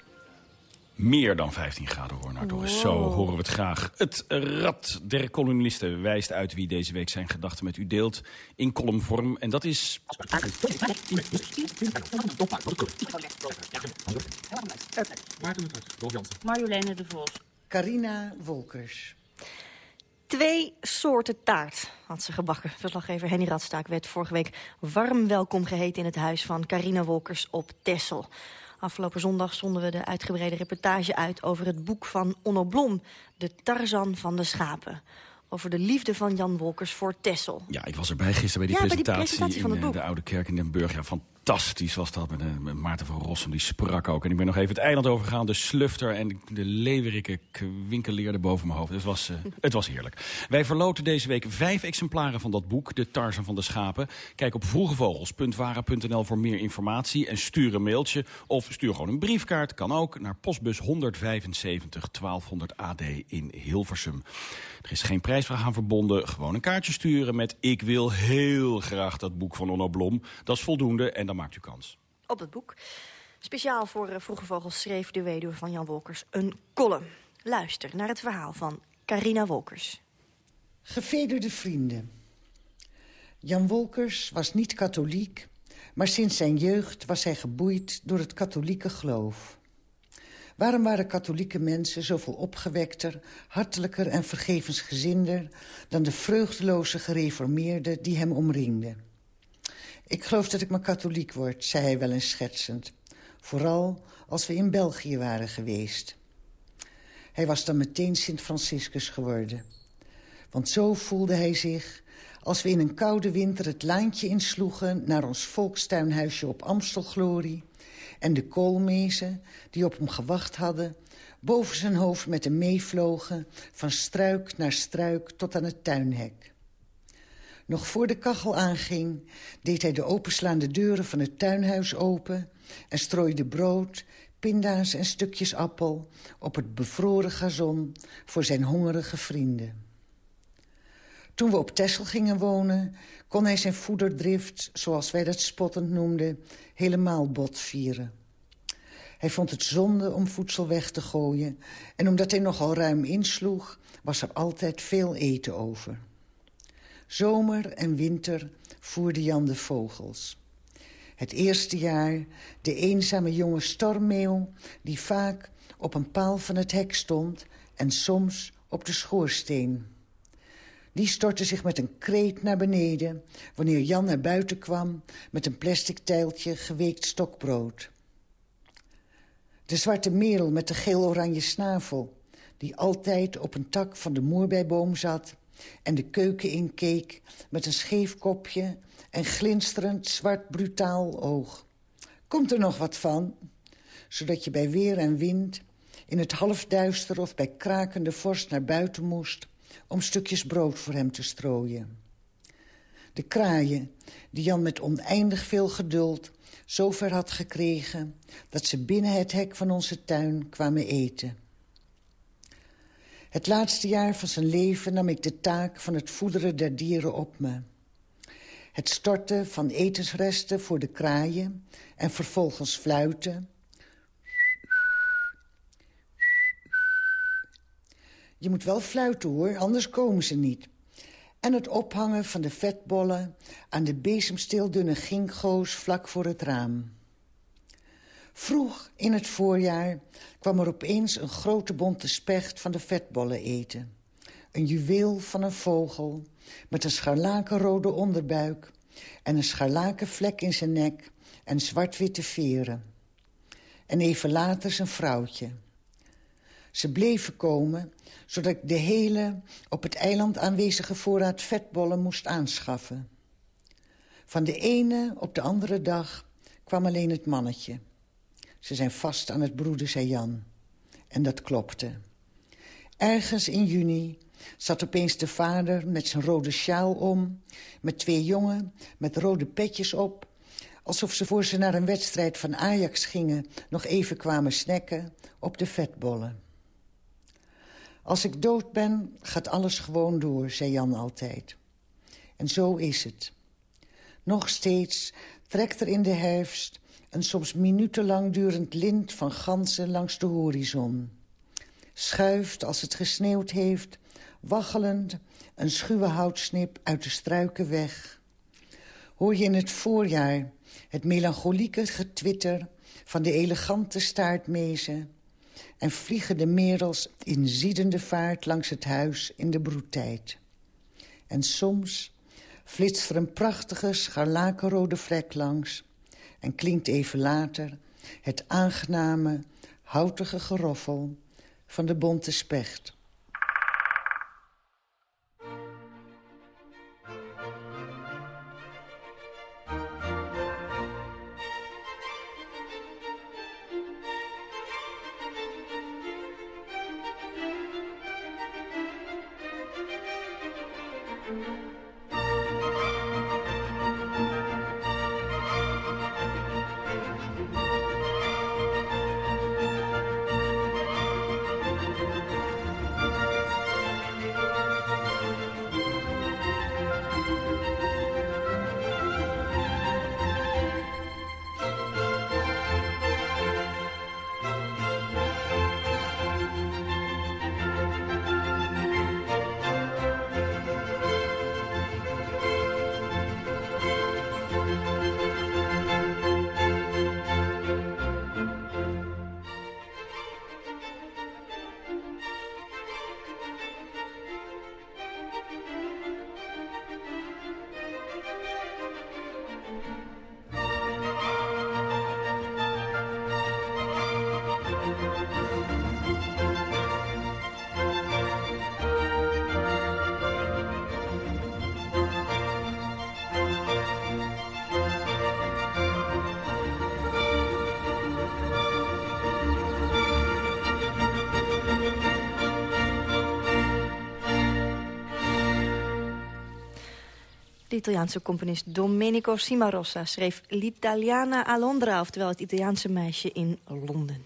meer dan 15 graden hoor. Nou, toch zo horen we het graag. Het rad der columnisten wijst uit wie deze week zijn gedachten met u deelt in columnvorm. En dat is... Marjoleine de Vos. Carina Wolkers. Twee soorten taart had ze gebakken. Verslaggever Henny Radstaak werd vorige week warm welkom geheten... in het huis van Carina Wolkers op Tessel. Afgelopen zondag zonden we de uitgebreide reportage uit... over het boek van Onno Blom, De Tarzan van de Schapen over de liefde van Jan Wolkers voor Tessel. Ja, ik was erbij gisteren bij die, ja, presentatie, bij die presentatie, van het in boek. de Oude Kerk in Den Burg. Ja, van fantastisch was dat met, uh, met Maarten van Rossum. Die sprak ook. En ik ben nog even het eiland overgegaan. De slufter en de leeuwerikke kwinkeleerde boven mijn hoofd. Het was, uh, het was heerlijk. Wij verloten deze week vijf exemplaren van dat boek. De Tarzan van de Schapen. Kijk op vroegevogels.vara.nl voor meer informatie. En stuur een mailtje. Of stuur gewoon een briefkaart. Kan ook naar postbus 175 1200 AD in Hilversum. Er is geen prijsvraag aan verbonden. Gewoon een kaartje sturen met... ik wil heel graag dat boek van Onno Blom. Dat is voldoende en dan maakt u kans. Op het boek. Speciaal voor uh, Vroege Vogels schreef de weduwe van Jan Wolkers een column. Luister naar het verhaal van Carina Wolkers. Gevederde vrienden. Jan Wolkers was niet katholiek... maar sinds zijn jeugd was hij geboeid door het katholieke geloof. Waarom waren katholieke mensen zoveel opgewekter, hartelijker en vergevensgezinder... dan de vreugdeloze gereformeerden die hem omringden? Ik geloof dat ik maar katholiek word, zei hij wel eens schertsend. Vooral als we in België waren geweest. Hij was dan meteen Sint-Franciscus geworden. Want zo voelde hij zich als we in een koude winter het laantje insloegen... naar ons volkstuinhuisje op Amstelglorie... en de koolmezen die op hem gewacht hadden... boven zijn hoofd met hem meevlogen... van struik naar struik tot aan het tuinhek. Nog voor de kachel aanging, deed hij de openslaande deuren van het tuinhuis open... en strooide brood, pinda's en stukjes appel op het bevroren gazon voor zijn hongerige vrienden. Toen we op Texel gingen wonen, kon hij zijn voederdrift, zoals wij dat spottend noemden, helemaal botvieren. Hij vond het zonde om voedsel weg te gooien en omdat hij nogal ruim insloeg, was er altijd veel eten over. Zomer en winter voerde Jan de vogels. Het eerste jaar de eenzame jonge stormmeeuw... die vaak op een paal van het hek stond en soms op de schoorsteen. Die stortte zich met een kreet naar beneden... wanneer Jan naar buiten kwam met een plastic tijltje geweekt stokbrood. De zwarte merel met de geel-oranje snavel... die altijd op een tak van de moerbeiboom zat... en de keuken inkeek met een scheef kopje... en glinsterend zwart brutaal oog. Komt er nog wat van? Zodat je bij weer en wind in het halfduister of bij krakende vorst naar buiten moest... om stukjes brood voor hem te strooien. De kraaien, die Jan met oneindig veel geduld zover had gekregen... dat ze binnen het hek van onze tuin kwamen eten. Het laatste jaar van zijn leven nam ik de taak van het voederen der dieren op me. Het storten van etensresten voor de kraaien en vervolgens fluiten Je moet wel fluiten, hoor, anders komen ze niet. En het ophangen van de vetbollen aan de bezemsteeldunne ginkgoos vlak voor het raam. Vroeg in het voorjaar kwam er opeens een grote bonte specht van de vetbollen eten. Een juweel van een vogel met een scharlakenrode onderbuik... en een scharlakenvlek in zijn nek en zwart-witte veren. En even later zijn vrouwtje. Ze bleven komen, zodat ik de hele op het eiland aanwezige voorraad vetbollen moest aanschaffen. Van de ene op de andere dag kwam alleen het mannetje. Ze zijn vast aan het broeden, zei Jan. En dat klopte. Ergens in juni zat opeens de vader met zijn rode sjaal om... met twee jongen met rode petjes op... alsof ze voor ze naar een wedstrijd van Ajax gingen... nog even kwamen snacken op de vetbollen. Als ik dood ben, gaat alles gewoon door, zei Jan altijd. En zo is het. Nog steeds trekt er in de herfst een soms minutenlang durend lint van ganzen langs de horizon. Schuift als het gesneeuwd heeft, waggelend een schuwe houtsnip uit de struiken weg. Hoor je in het voorjaar het melancholieke getwitter van de elegante staartmezen en vliegen de merels in ziedende vaart langs het huis in de broedtijd. En soms flitst er een prachtige scharlakenrode vlek langs... en klinkt even later het aangename, houtige geroffel van de bonte specht. De Italiaanse componist Domenico Cimarossa schreef L'Italiana a Londra... oftewel het Italiaanse meisje in Londen.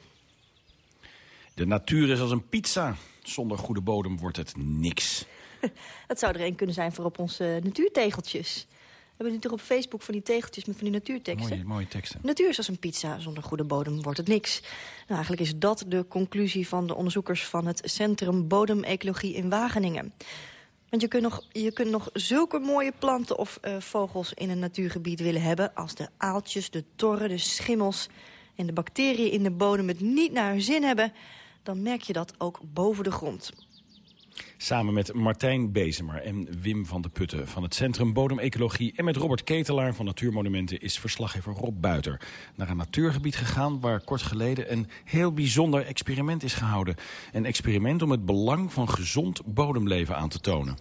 De natuur is als een pizza. Zonder goede bodem wordt het niks. Dat zou er een kunnen zijn voor op onze natuurtegeltjes. We hebben natuurlijk op Facebook van die tegeltjes met van die natuurteksten. Mooie, mooie teksten. Natuur is als een pizza, zonder goede bodem wordt het niks. Nou, eigenlijk is dat de conclusie van de onderzoekers van het Centrum Bodemecologie in Wageningen. Want je kunt nog, je kunt nog zulke mooie planten of uh, vogels in een natuurgebied willen hebben... als de aaltjes, de torren, de schimmels en de bacteriën in de bodem het niet naar hun zin hebben... dan merk je dat ook boven de grond. Samen met Martijn Bezemer en Wim van de Putten van het Centrum Bodemecologie... en met Robert Ketelaar van Natuurmonumenten is verslaggever Rob Buiter... naar een natuurgebied gegaan waar kort geleden een heel bijzonder experiment is gehouden. Een experiment om het belang van gezond bodemleven aan te tonen.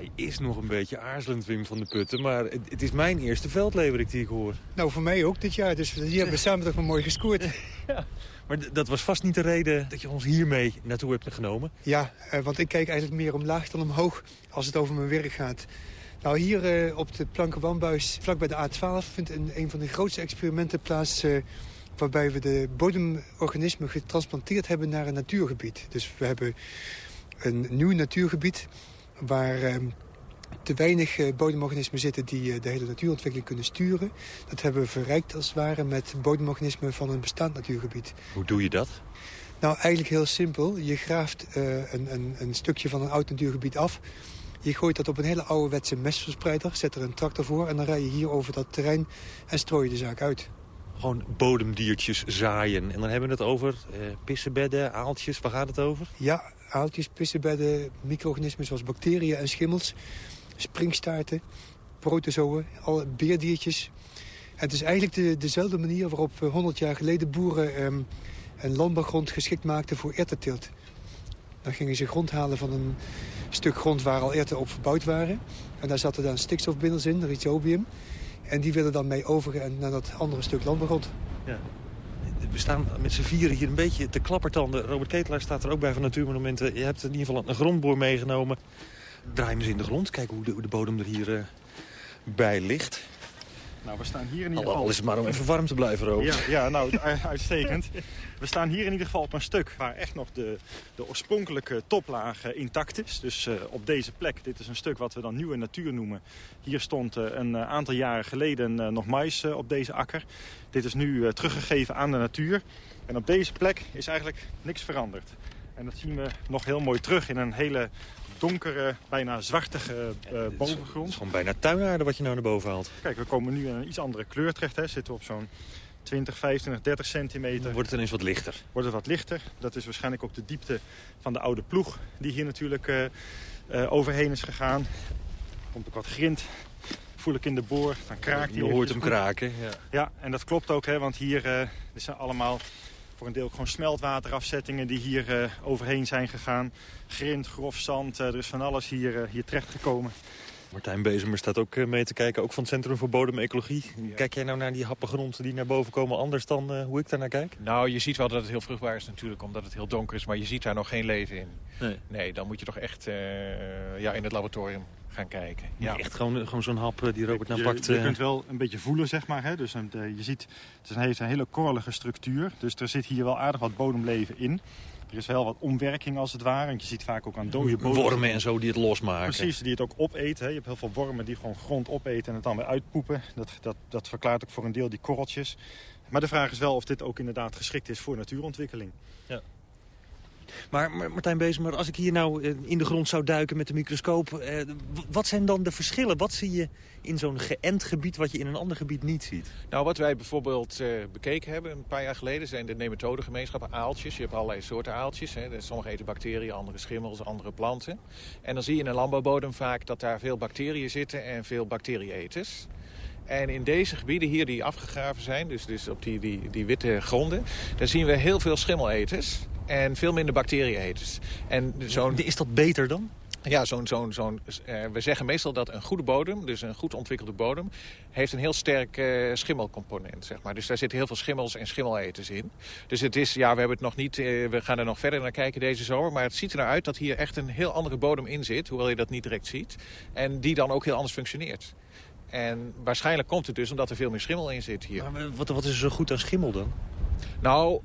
Hij is nog een beetje aarzelend, Wim van de Putten. Maar het, het is mijn eerste veldleverik die ik hoor. Nou, voor mij ook dit jaar. Dus hier hebben we samen toch wel mooi gescoord. ja. Maar dat was vast niet de reden dat je ons hiermee naartoe hebt genomen. Ja, eh, want ik kijk eigenlijk meer omlaag dan omhoog als het over mijn werk gaat. Nou, hier uh, op de Plankenwambuis, vlak bij de A12, vindt een, een van de grootste experimenten plaats... Uh, waarbij we de bodemorganismen getransplanteerd hebben naar een natuurgebied. Dus we hebben een nieuw natuurgebied waar uh, te weinig uh, bodemorganismen zitten die uh, de hele natuurontwikkeling kunnen sturen. Dat hebben we verrijkt als het ware met bodemorganismen van een bestaand natuurgebied. Hoe doe je dat? Nou, eigenlijk heel simpel. Je graaft een, een, een, stukje van een oud natuurgebied af. Je gooit dat op een hele ouderwetse mestverspreider, zet er een tractor voor... en dan rij je hier over dat terrein en strooi je de zaak uit. Gewoon bodemdiertjes zaaien. En dan hebben we het over pissenbedden, aaltjes, waar gaat het over? Ja, aaltjes, pissenbedden, micro-organismen zoals bacteriën en schimmels, springstaarten, protozoen, alle beerdiertjes. Het is eigenlijk de, dezelfde manier waarop 100 jaar geleden boeren um, een landbouwgrond geschikt maakten voor erwtenteelt. Dan gingen ze grond halen van een stuk grond waar al erwten op verbouwd waren. En daar zaten dan stikstofbinders in, rhizobium. En die werden dan mee over naar dat andere stuk landbouwgrond. Ja we staan met z'n vieren hier een beetje te klappertanden. Robert Ketelaar staat er ook bij van Natuurmonumenten. Je hebt in ieder geval een grondboor meegenomen. Draai hem eens in de grond. Kijk hoe de, de bodem er hier uh, bij ligt. Nou, we staan hier in ieder geval... Al is het maar om even warm te blijven, Robert. Ja, ja nou, uitstekend. We staan hier in ieder geval op een stuk waar echt nog de, de oorspronkelijke toplaag intact is. Dus uh, op deze plek, dit is een stuk wat we dan nieuwe natuur noemen. Hier stond uh, een aantal jaren geleden nog mais op deze akker. Dit is nu teruggegeven aan de natuur. En op deze plek is eigenlijk niks veranderd. En dat zien we nog heel mooi terug in een hele donkere, bijna zwartige uh, bovengrond. Het is gewoon bijna tuinaarde wat je nou naar boven haalt. Kijk, we komen nu in een iets andere kleur terecht. Hè. Zitten op zo'n 20, 25, 30 centimeter. Wordt het ineens wat lichter. Wordt het wat lichter. Dat is waarschijnlijk ook de diepte van de oude ploeg die hier natuurlijk uh, uh, overheen is gegaan. Komt ook wat grind. Voel ik in de boor, dan kraakt hij. Je hoort hem kraken. Ja. ja, en dat klopt ook, hè, want hier uh, zijn allemaal voor een deel gewoon smeltwaterafzettingen die hier uh, overheen zijn gegaan. Grind, grof zand, uh, er is van alles hier, uh, hier terecht gekomen. Martijn Bezemer staat ook mee te kijken, ook van het Centrum voor Bodemecologie. Ja. Kijk jij nou naar die happen grond die naar boven komen anders dan hoe ik daar naar kijk? Nou, je ziet wel dat het heel vruchtbaar is natuurlijk, omdat het heel donker is. Maar je ziet daar nog geen leven in. Nee, nee dan moet je toch echt ja, in het laboratorium gaan kijken. Ja. Echt gewoon, gewoon zo'n hap die Robert nou pakt. Je, je kunt wel een beetje voelen, zeg maar. Hè? Dus een, je ziet, het heeft een hele korrelige structuur. Dus er zit hier wel aardig wat bodemleven in. Er is wel wat omwerking als het ware. Want je ziet vaak ook aan dode bodem. Wormen en zo die het losmaken. Precies, die het ook opeten. Je hebt heel veel wormen die gewoon grond opeten en het dan weer uitpoepen. Dat, dat, dat verklaart ook voor een deel die korreltjes. Maar de vraag is wel of dit ook inderdaad geschikt is voor natuurontwikkeling. Ja. Maar, Martijn Bezemer, als ik hier nou eh, in de grond zou duiken met de microscoop... Eh, wat zijn dan de verschillen? Wat zie je in zo'n geënt gebied wat je in een ander gebied niet ziet? Nou, wat wij bijvoorbeeld eh, bekeken hebben een paar jaar geleden... zijn de nematodegemeenschappen aaltjes. Je hebt allerlei soorten aaltjes. Hè. Sommige eten bacteriën, andere schimmels, andere planten. En dan zie je in een landbouwbodem vaak dat daar veel bacteriën zitten en veel bacterieeters. En in deze gebieden hier die afgegraven zijn, dus, dus op die, die, die witte gronden... daar zien we heel veel schimmeleters en veel minder bacterieeters. En zo'n... Is dat beter dan? Ja, zo'n, zo'n, zo'n, uh, we zeggen meestal dat een goede bodem, dus een goed ontwikkelde bodem, heeft een heel sterk uh, schimmelcomponent, zeg maar. Dus daar zitten heel veel schimmels en schimmeleters in. Dus het is, ja, we hebben het nog niet, uh, we gaan er nog verder naar kijken deze zomer, maar het ziet er nou uit dat hier echt een heel andere bodem in zit, hoewel je dat niet direct ziet. En die dan ook heel anders functioneert. En waarschijnlijk komt het dus omdat er veel meer schimmel in zit hier. Maar wat, wat is er zo goed aan schimmel dan? Nou,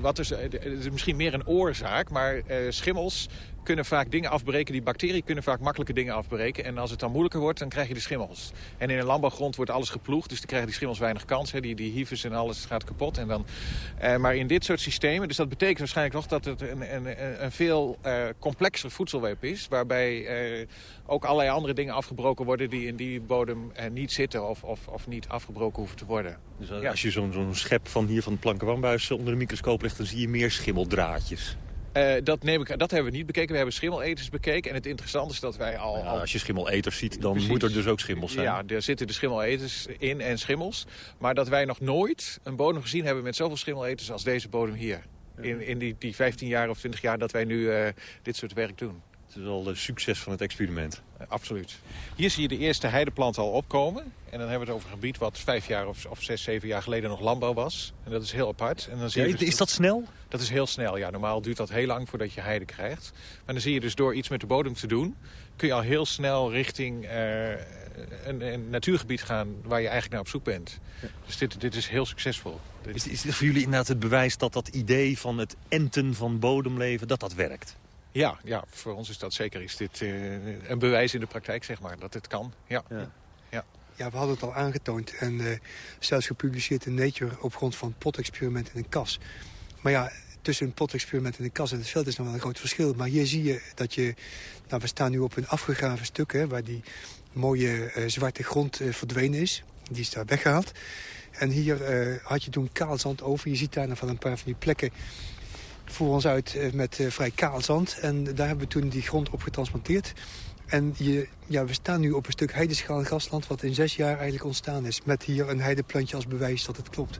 wat is, het is misschien meer een oorzaak, maar uh, schimmels kunnen vaak dingen afbreken. Die bacteriën kunnen vaak makkelijke dingen afbreken. En als het dan moeilijker wordt, dan krijg je de schimmels. En in een landbouwgrond wordt alles geploegd. Dus dan krijgen die schimmels weinig kans. Hè. Die, die hyves en alles gaat kapot. En dan, eh, maar in dit soort systemen, dus dat betekent waarschijnlijk nog dat het een, een, een veel uh, complexer voedselweb is. Waarbij uh, ook allerlei andere dingen afgebroken worden die in die bodem uh, niet zitten of, of, of niet afgebroken hoeven te worden. Dus als je zo'n zo'n schep van hier van de plankenwambuis onder de microscoop legt, dan zie je meer schimmeldraadjes. Uh, dat, neem ik, dat hebben we niet bekeken. We hebben schimmeleters bekeken. En het interessante is dat wij al... Ja, als je schimmeleters ziet, dan Precies. moet er dus ook schimmels zijn. Ja, er zitten de schimmeleters in en schimmels. Maar dat wij nog nooit een bodem gezien hebben met zoveel schimmeleters als deze bodem hier. In, in die, die 15 jaar of 20 jaar dat wij nu uh, dit soort werk doen. Het is wel de succes van het experiment. Uh, absoluut. Hier zie je de eerste heideplanten al opkomen. En dan hebben we het over een gebied wat vijf jaar of, of zes, zeven jaar geleden nog landbouw was. En dat is heel apart. En dan zie ja, je dus is dat snel? Dat is heel snel, ja. Normaal duurt dat heel lang voordat je heide krijgt. Maar dan zie je dus door iets met de bodem te doen... kun je al heel snel richting uh, een, een, natuurgebied gaan waar je eigenlijk naar op zoek bent. Ja. Dus dit, dit is heel succesvol. Is, is dit voor jullie inderdaad het bewijs dat dat idee van het enten van bodemleven, dat dat werkt? Ja, ja, voor ons is dat zeker is dit, uh, een bewijs in de praktijk, zeg maar, dat het kan. Ja. ja. ja. Ja, we hadden het al aangetoond en uh, zelfs gepubliceerd in Nature op grond van potexperiment in een kas. Maar ja, tussen een potexperiment in een kas en het veld is nog wel een groot verschil. Maar hier zie je dat je... Nou, we staan nu op een afgegraven stuk, hè, waar die mooie uh, zwarte grond uh, verdwenen is. Die is daar weggehaald. En hier uh, had je toen kaal zand over. Je ziet daar nog wel een paar van die plekken voor ons uit met vrij kaal zand. En daar hebben we toen die grond op getransplanteerd. En je, ja, we staan nu op een stuk heideschaal grasland... wat in zes jaar eigenlijk ontstaan is. Met hier een heideplantje als bewijs dat het klopt.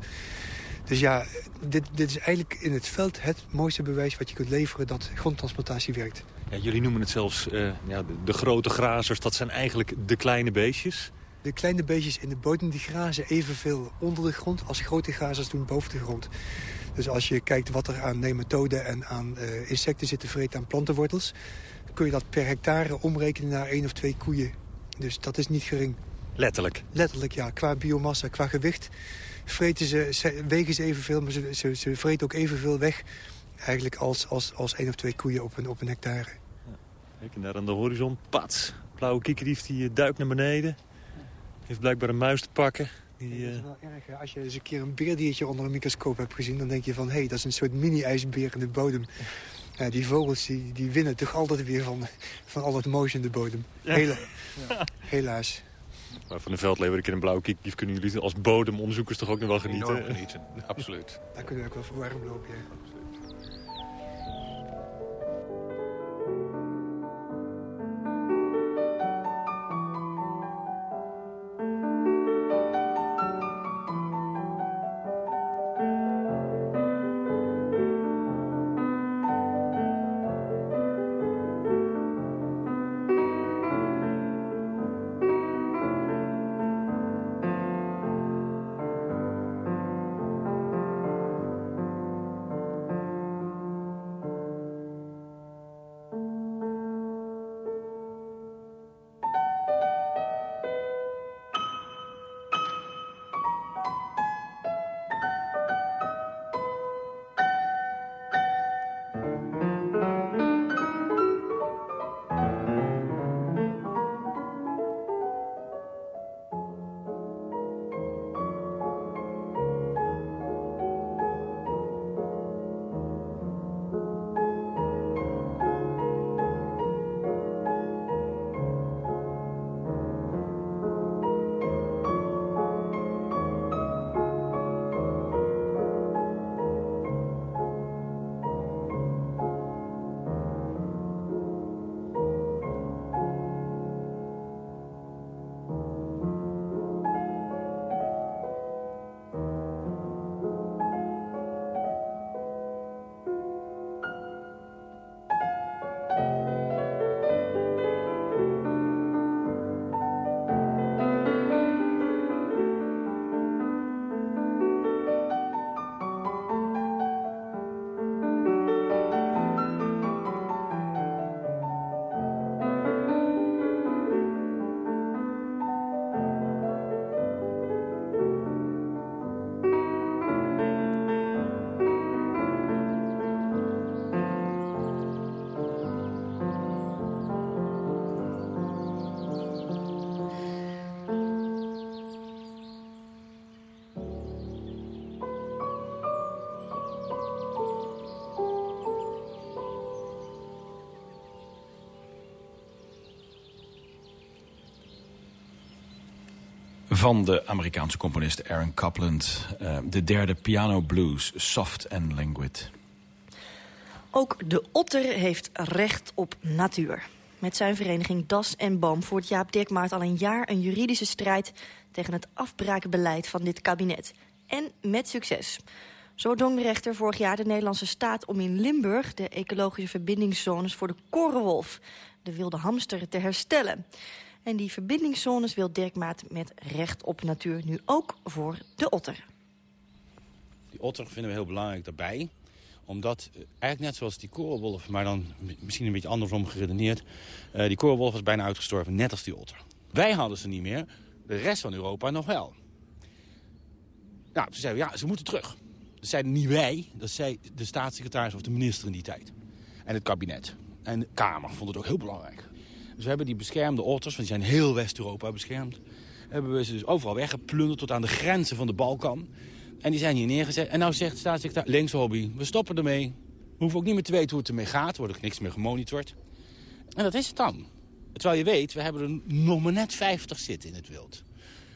Dus ja, dit, dit is eigenlijk in het veld het mooiste bewijs wat je kunt leveren... dat grondtransplantatie werkt. Ja, jullie noemen het zelfs uh, ja, de, grote grazers. Dat zijn eigenlijk de kleine beestjes. De kleine beestjes in de bodem die grazen evenveel onder de grond... als grote grazers doen boven de grond. Dus als je kijkt wat er aan nematoden en aan uh, insecten zitten vreten aan plantenwortels kun je dat per hectare omrekenen naar één of twee koeien. Dus dat is niet gering. Letterlijk? Letterlijk, ja. Qua biomassa, qua gewicht vreten ze, wegen ze evenveel, maar ze, ze, ze vreten ook evenveel weg... eigenlijk als, als, als één of twee koeien op een, op een hectare. Ja. Kijk, en daar aan de horizon, pats. Blauwe kiekerdief die duikt naar beneden. Heeft blijkbaar een muis te pakken. Die, Dat is wel erg. Hè? Als je eens een keer een beerdiertje onder een microscoop hebt gezien... dan denk je van, hé, hey, dat is een soort mini-ijsbeer in de bodem. Ja, die vogels die, die winnen toch altijd weer van, van al het moois in de bodem. Hela ja. Helaas. Maar van de veldlever in een blauwe kiekdief kunnen jullie als bodemonderzoekers toch ook nog wel genieten? Enorm genieten, absoluut. Daar kunnen we ook wel voor warm lopen, ja. Van de Amerikaanse componist Aaron Copland. Uh, de derde piano blues, Soft and Languid. Ook de otter heeft recht op natuur. Met zijn vereniging Das en Boom voert Jaap Dirkmaat al een jaar een juridische strijd... tegen het afbraakbeleid van dit kabinet. En met succes. Zo dwong de rechter vorig jaar de Nederlandse staat om in Limburg... de ecologische verbindingszones voor de korenwolf, de wilde hamster, te herstellen. En die verbindingszones wil Dirkmaat met recht op natuur nu ook voor de otter. Die otter vinden we heel belangrijk daarbij omdat, eh, eigenlijk net zoals die korenwolf, maar dan misschien een beetje andersom geredeneerd... Uh, die korenwolf was bijna uitgestorven, net als die otter. Wij hadden ze niet meer, de rest van Europa nog wel. Nou, ze zeiden, ja, ze moeten terug. Dat zeiden niet wij, dat zei de staatssecretaris of de minister in die tijd. En het kabinet. En de Kamer vond het ook heel belangrijk. Dus we hebben die beschermde otters, want die zijn heel West-Europa beschermd... hebben we ze dus overal weggeplunderd tot aan de grenzen van de Balkan... En die zijn hier neergezet. En nou zegt de staatssecretaris, links hobby, we stoppen ermee. We hoeven ook niet meer te weten hoe het ermee gaat. Er wordt ook niks meer gemonitord. En dat is het dan. Terwijl je weet, we hebben er nog maar net 50 zitten in het wild.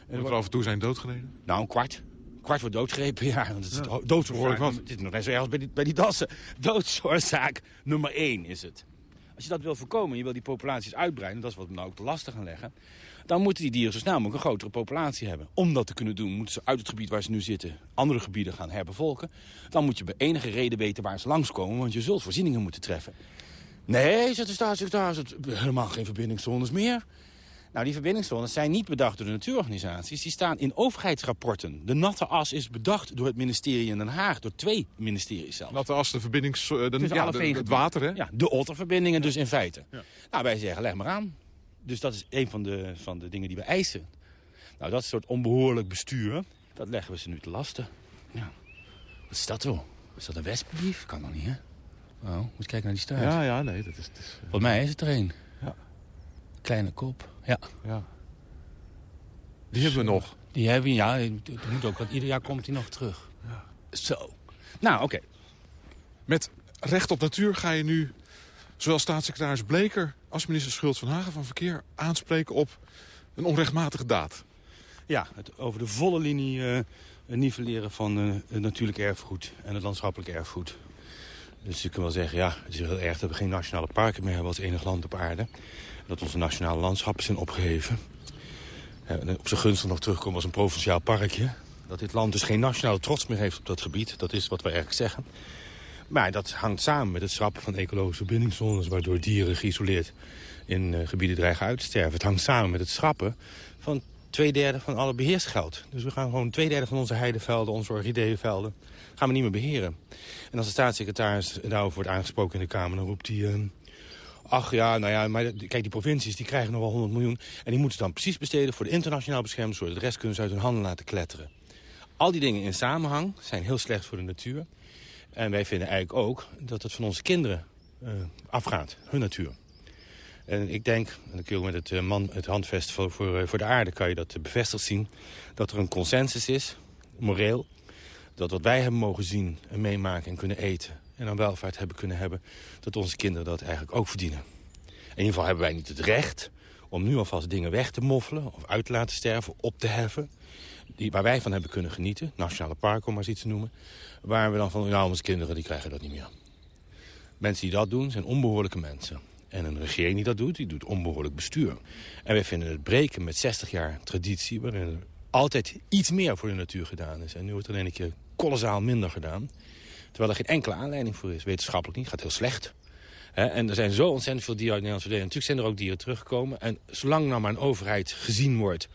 En er af en toe zijn doodgereden? Nou, een kwart. Een kwart wordt doodgrepen, ja. Want het is ja, doodsoorzaak. Het is nog net zo ergens bij die, bij die dassen. Doodsoorzaak nummer één is het. Als je dat wil voorkomen, je wil die populaties uitbreiden... dat is wat we nou ook te lastig gaan leggen dan moeten die dieren zo snel mogelijk een grotere populatie hebben. Om dat te kunnen doen, moeten ze uit het gebied waar ze nu zitten... andere gebieden gaan herbevolken. Dan moet je bij enige reden weten waar ze langskomen... want je zult voorzieningen moeten treffen. Nee, zegt de staatssecretaris, helemaal geen verbindingszones meer. Nou, die verbindingszones zijn niet bedacht door de natuurorganisaties. Die staan in overheidsrapporten. De natte as is bedacht door het ministerie in Den Haag. Door twee ministeries zelfs. Natte as, de verbindings... De, ja, de, het water, hè? Ja, de otterverbindingen dus in feite. Ja. Nou, wij zeggen, leg maar aan. Dus dat is een van de, van de dingen die we eisen. Nou, dat soort onbehoorlijk bestuur, dat leggen we ze nu te lasten. Ja. Wat is dat wel? Is dat een wespenbrief? Kan nog niet, hè? Oh, moet je kijken naar die staart. Ja, ja, nee, dat is... Dat is uh... Volgens mij is het er een. Ja. Kleine kop, ja. ja. Die hebben we nog. Die hebben we, ja. Het moet ook, want ieder jaar komt hij nog terug. Ja. Zo. Nou, oké. Okay. Met recht op natuur ga je nu zowel staatssecretaris Bleker als minister Schultz van Hagen van Verkeer aanspreken op een onrechtmatige daad. Ja, het over de volle linie uh, nivelleren van uh, het natuurlijk erfgoed en het landschappelijk erfgoed. Dus je kunt wel zeggen, ja, het is heel erg dat we geen nationale parken meer hebben als enig land op aarde. Dat onze nationale landschappen zijn opgeheven. Uh, op zijn gunstig nog terugkomen als een provinciaal parkje. Dat dit land dus geen nationale trots meer heeft op dat gebied. Dat is wat we eigenlijk zeggen. Maar dat hangt samen met het schrappen van ecologische verbindingszones... waardoor dieren geïsoleerd in uh, gebieden dreigen uit te sterven. Het hangt samen met het schrappen van twee derde van alle beheersgeld. Dus we gaan gewoon twee derde van onze heidevelden, onze orchideeënvelden... gaan we niet meer beheren. En als de staatssecretaris daarover wordt aangesproken in de Kamer... dan roept hij... Uh, ach ja, nou ja, maar kijk, die provincies die krijgen nog wel 100 miljoen... en die moeten dan precies besteden voor de internationaal beschermde De rest kunnen ze uit hun handen laten kletteren. Al die dingen in samenhang zijn heel slecht voor de natuur... En wij vinden eigenlijk ook dat het van onze kinderen uh, afgaat, hun natuur. En ik denk, en dan kun je met het, uh, man, het handvest voor, voor, uh, voor de aarde kan je dat bevestigd zien... dat er een consensus is, moreel, dat wat wij hebben mogen zien en meemaken en kunnen eten... en aan welvaart hebben kunnen hebben, dat onze kinderen dat eigenlijk ook verdienen. In ieder geval hebben wij niet het recht om nu alvast dingen weg te moffelen... of uit te laten sterven, op te heffen die, waar wij van hebben kunnen genieten. Nationale parken, om maar iets te noemen. Waar we dan van, nou, onze kinderen die krijgen dat niet meer. Mensen die dat doen, zijn onbehoorlijke mensen. En een regering die dat doet, die doet onbehoorlijk bestuur. En wij vinden het breken met 60 jaar traditie... waarin er altijd iets meer voor de natuur gedaan is. En nu wordt er een keer kolossaal minder gedaan. Terwijl er geen enkele aanleiding voor is. Wetenschappelijk niet, gaat heel slecht. en er zijn zo ontzettend veel dieren uit Nederland verdwenen. Natuurlijk zijn er ook dieren teruggekomen. En zolang nou maar een overheid gezien wordt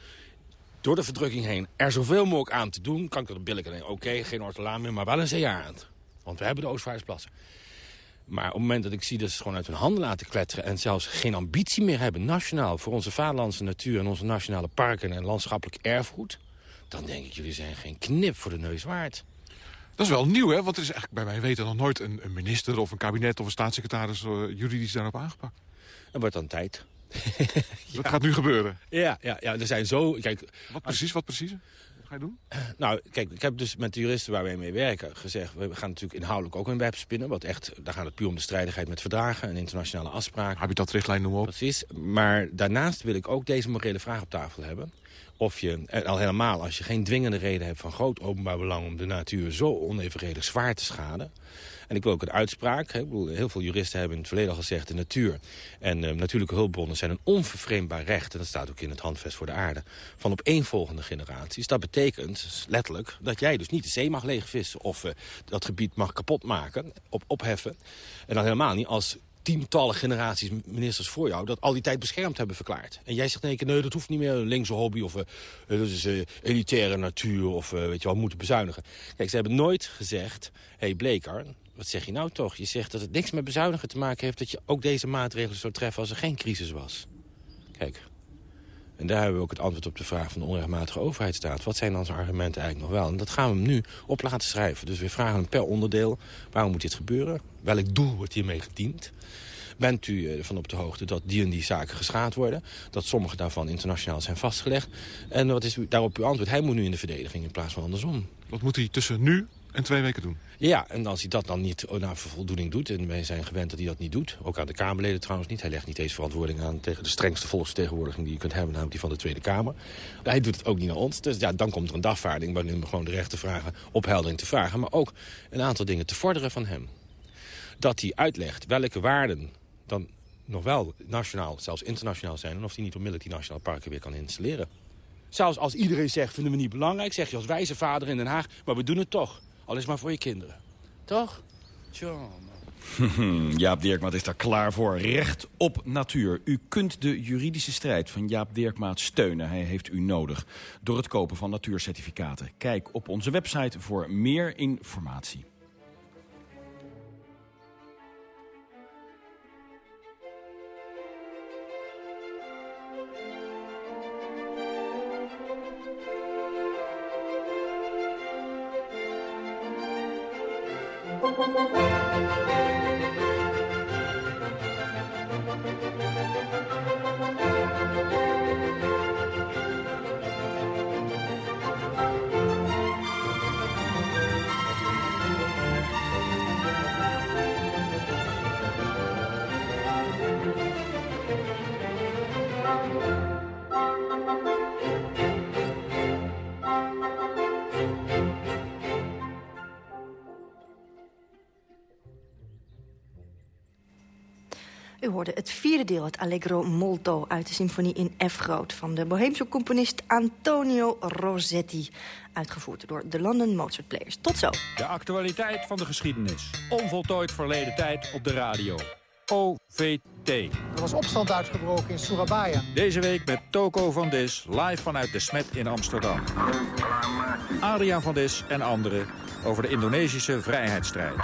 door de verdrukking heen er zoveel mogelijk aan te doen... kan ik dat billig denken, oké, geen ortolaan meer, maar wel een zeearend. Want we hebben de Oostvaardersplassen. Maar op het moment dat ik zie dat ze gewoon uit hun handen laten kletteren... en zelfs geen ambitie meer hebben, nationaal... voor onze vaderlandse natuur en onze nationale parken en landschappelijk erfgoed... dan denk ik, jullie zijn geen knip voor de neus waard. Dat is wel nieuw, hè? Want er is eigenlijk bij mij weten nog nooit een, een minister of een kabinet... of een staatssecretaris uh, juridisch daarop aangepakt. Er wordt dan tijd. Dat gaat nu gebeuren? Ja, ja, ja er zijn zo... Kijk, wat precies, wat precies? Wat ga je doen? Nou, kijk, ik heb dus met de juristen waar wij mee werken gezegd... we gaan natuurlijk inhoudelijk ook een web spinnen. Wat echt, daar gaat het puur om de strijdigheid met verdragen en internationale afspraken. Habitatrichtlijn noem op. Precies. Maar daarnaast wil ik ook deze morele vraag op tafel hebben. Of je, en al helemaal als je geen dwingende reden hebt van groot openbaar belang... om de natuur zo onevenredig zwaar te schaden... En ik wil ook een uitspraak. Hè. Heel veel juristen hebben in het verleden al gezegd... de natuur en uh, natuurlijke hulpbronnen zijn een onvervreemdbaar recht... en dat staat ook in het handvest voor de aarde... van opeenvolgende generaties. Dat betekent letterlijk dat jij dus niet de zee mag leegvissen... of uh, dat gebied mag kapot maken, op, opheffen. En dan helemaal niet als tientallen generaties ministers voor jou... dat al die tijd beschermd hebben verklaard. En jij zegt in één nee, dat hoeft niet meer, een linkse hobby... of uh, dat is uh, elitaire natuur, of uh, weet je wel, moeten bezuinigen. Kijk, ze hebben nooit gezegd, hé hey, Bleker, wat zeg je nou toch? Je zegt dat het niks met bezuinigen te maken heeft... dat je ook deze maatregelen zou treffen als er geen crisis was. Kijk, en daar hebben we ook het antwoord op de vraag van de onrechtmatige overheidsstaat. Wat zijn onze argumenten eigenlijk nog wel? En dat gaan we hem nu op laten schrijven. Dus we vragen hem per onderdeel, waarom moet dit gebeuren? Welk doel wordt hiermee gediend? Bent u ervan op de hoogte dat die en die zaken geschaad worden? Dat sommige daarvan internationaal zijn vastgelegd? En wat is daarop uw antwoord? Hij moet nu in de verdediging in plaats van andersom. Wat moet hij tussen nu en twee weken doen? Ja, en als hij dat dan niet naar voldoening doet... en wij zijn gewend dat hij dat niet doet... ook aan de Kamerleden trouwens niet. Hij legt niet deze verantwoording aan tegen de strengste volksvertegenwoordiging... die je kunt hebben, namelijk die van de Tweede Kamer. Hij doet het ook niet naar ons. Dus ja, dan komt er een dagvaarding waarin we gewoon de rechten vragen... opheldering te vragen, maar ook een aantal dingen te vorderen van hem. Dat hij uitlegt welke waarden dan nog wel nationaal, zelfs internationaal zijn... en of hij niet onmiddellijk die nationale parken weer kan installeren. Zelfs als iedereen zegt, vinden we niet belangrijk... zeg je als wijze vader in Den Haag, maar we doen het toch. Al is maar voor je kinderen. Toch? Tja, Jaap Dirkmaat is daar klaar voor. Recht op natuur. U kunt de juridische strijd van Jaap Dirkmaat steunen. Hij heeft u nodig door het kopen van natuurcertificaten. Kijk op onze website voor meer informatie. Hoorde het vierde deel, het Allegro Molto... uit de symfonie in F groot van de Boheemse componist Antonio Rossetti. Uitgevoerd door de London Mozart Players. Tot zo. De actualiteit van de geschiedenis. Onvoltooid verleden tijd op de radio. OVT. Er was opstand uitgebroken in Surabaya. Deze week met Toko van Dis, live vanuit de Smet in Amsterdam. Adriaan van Dis en anderen over de Indonesische vrijheidsstrijd.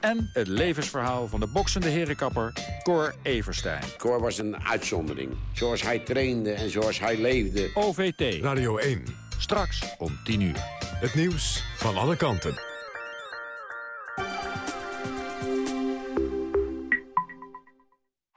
En het levensverhaal van de boksende herenkapper Cor Everstein. Cor was een uitzondering. Zoals hij trainde en zoals hij leefde. OVT. Radio 1. Straks om 10 uur. Het nieuws van alle kanten.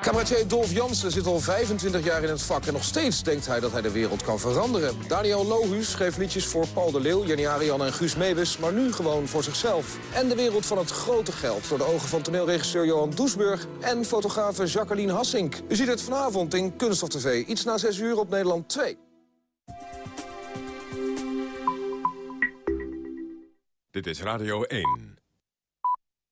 Cabaretier Dolf Jansen zit al 25 jaar in het vak... en nog steeds denkt hij dat hij de wereld kan veranderen. Daniel Lohuus schreef liedjes voor Paul de Leeuw, Jenny Arian en Guus Meeuwis... maar nu gewoon voor zichzelf. En de wereld van het grote geld door de ogen van toneelregisseur Johan Doesburg... en fotografe Jacqueline Hassink. U ziet het vanavond in Kunststof TV, iets na 6 uur op Nederland 2. Dit is Radio 1.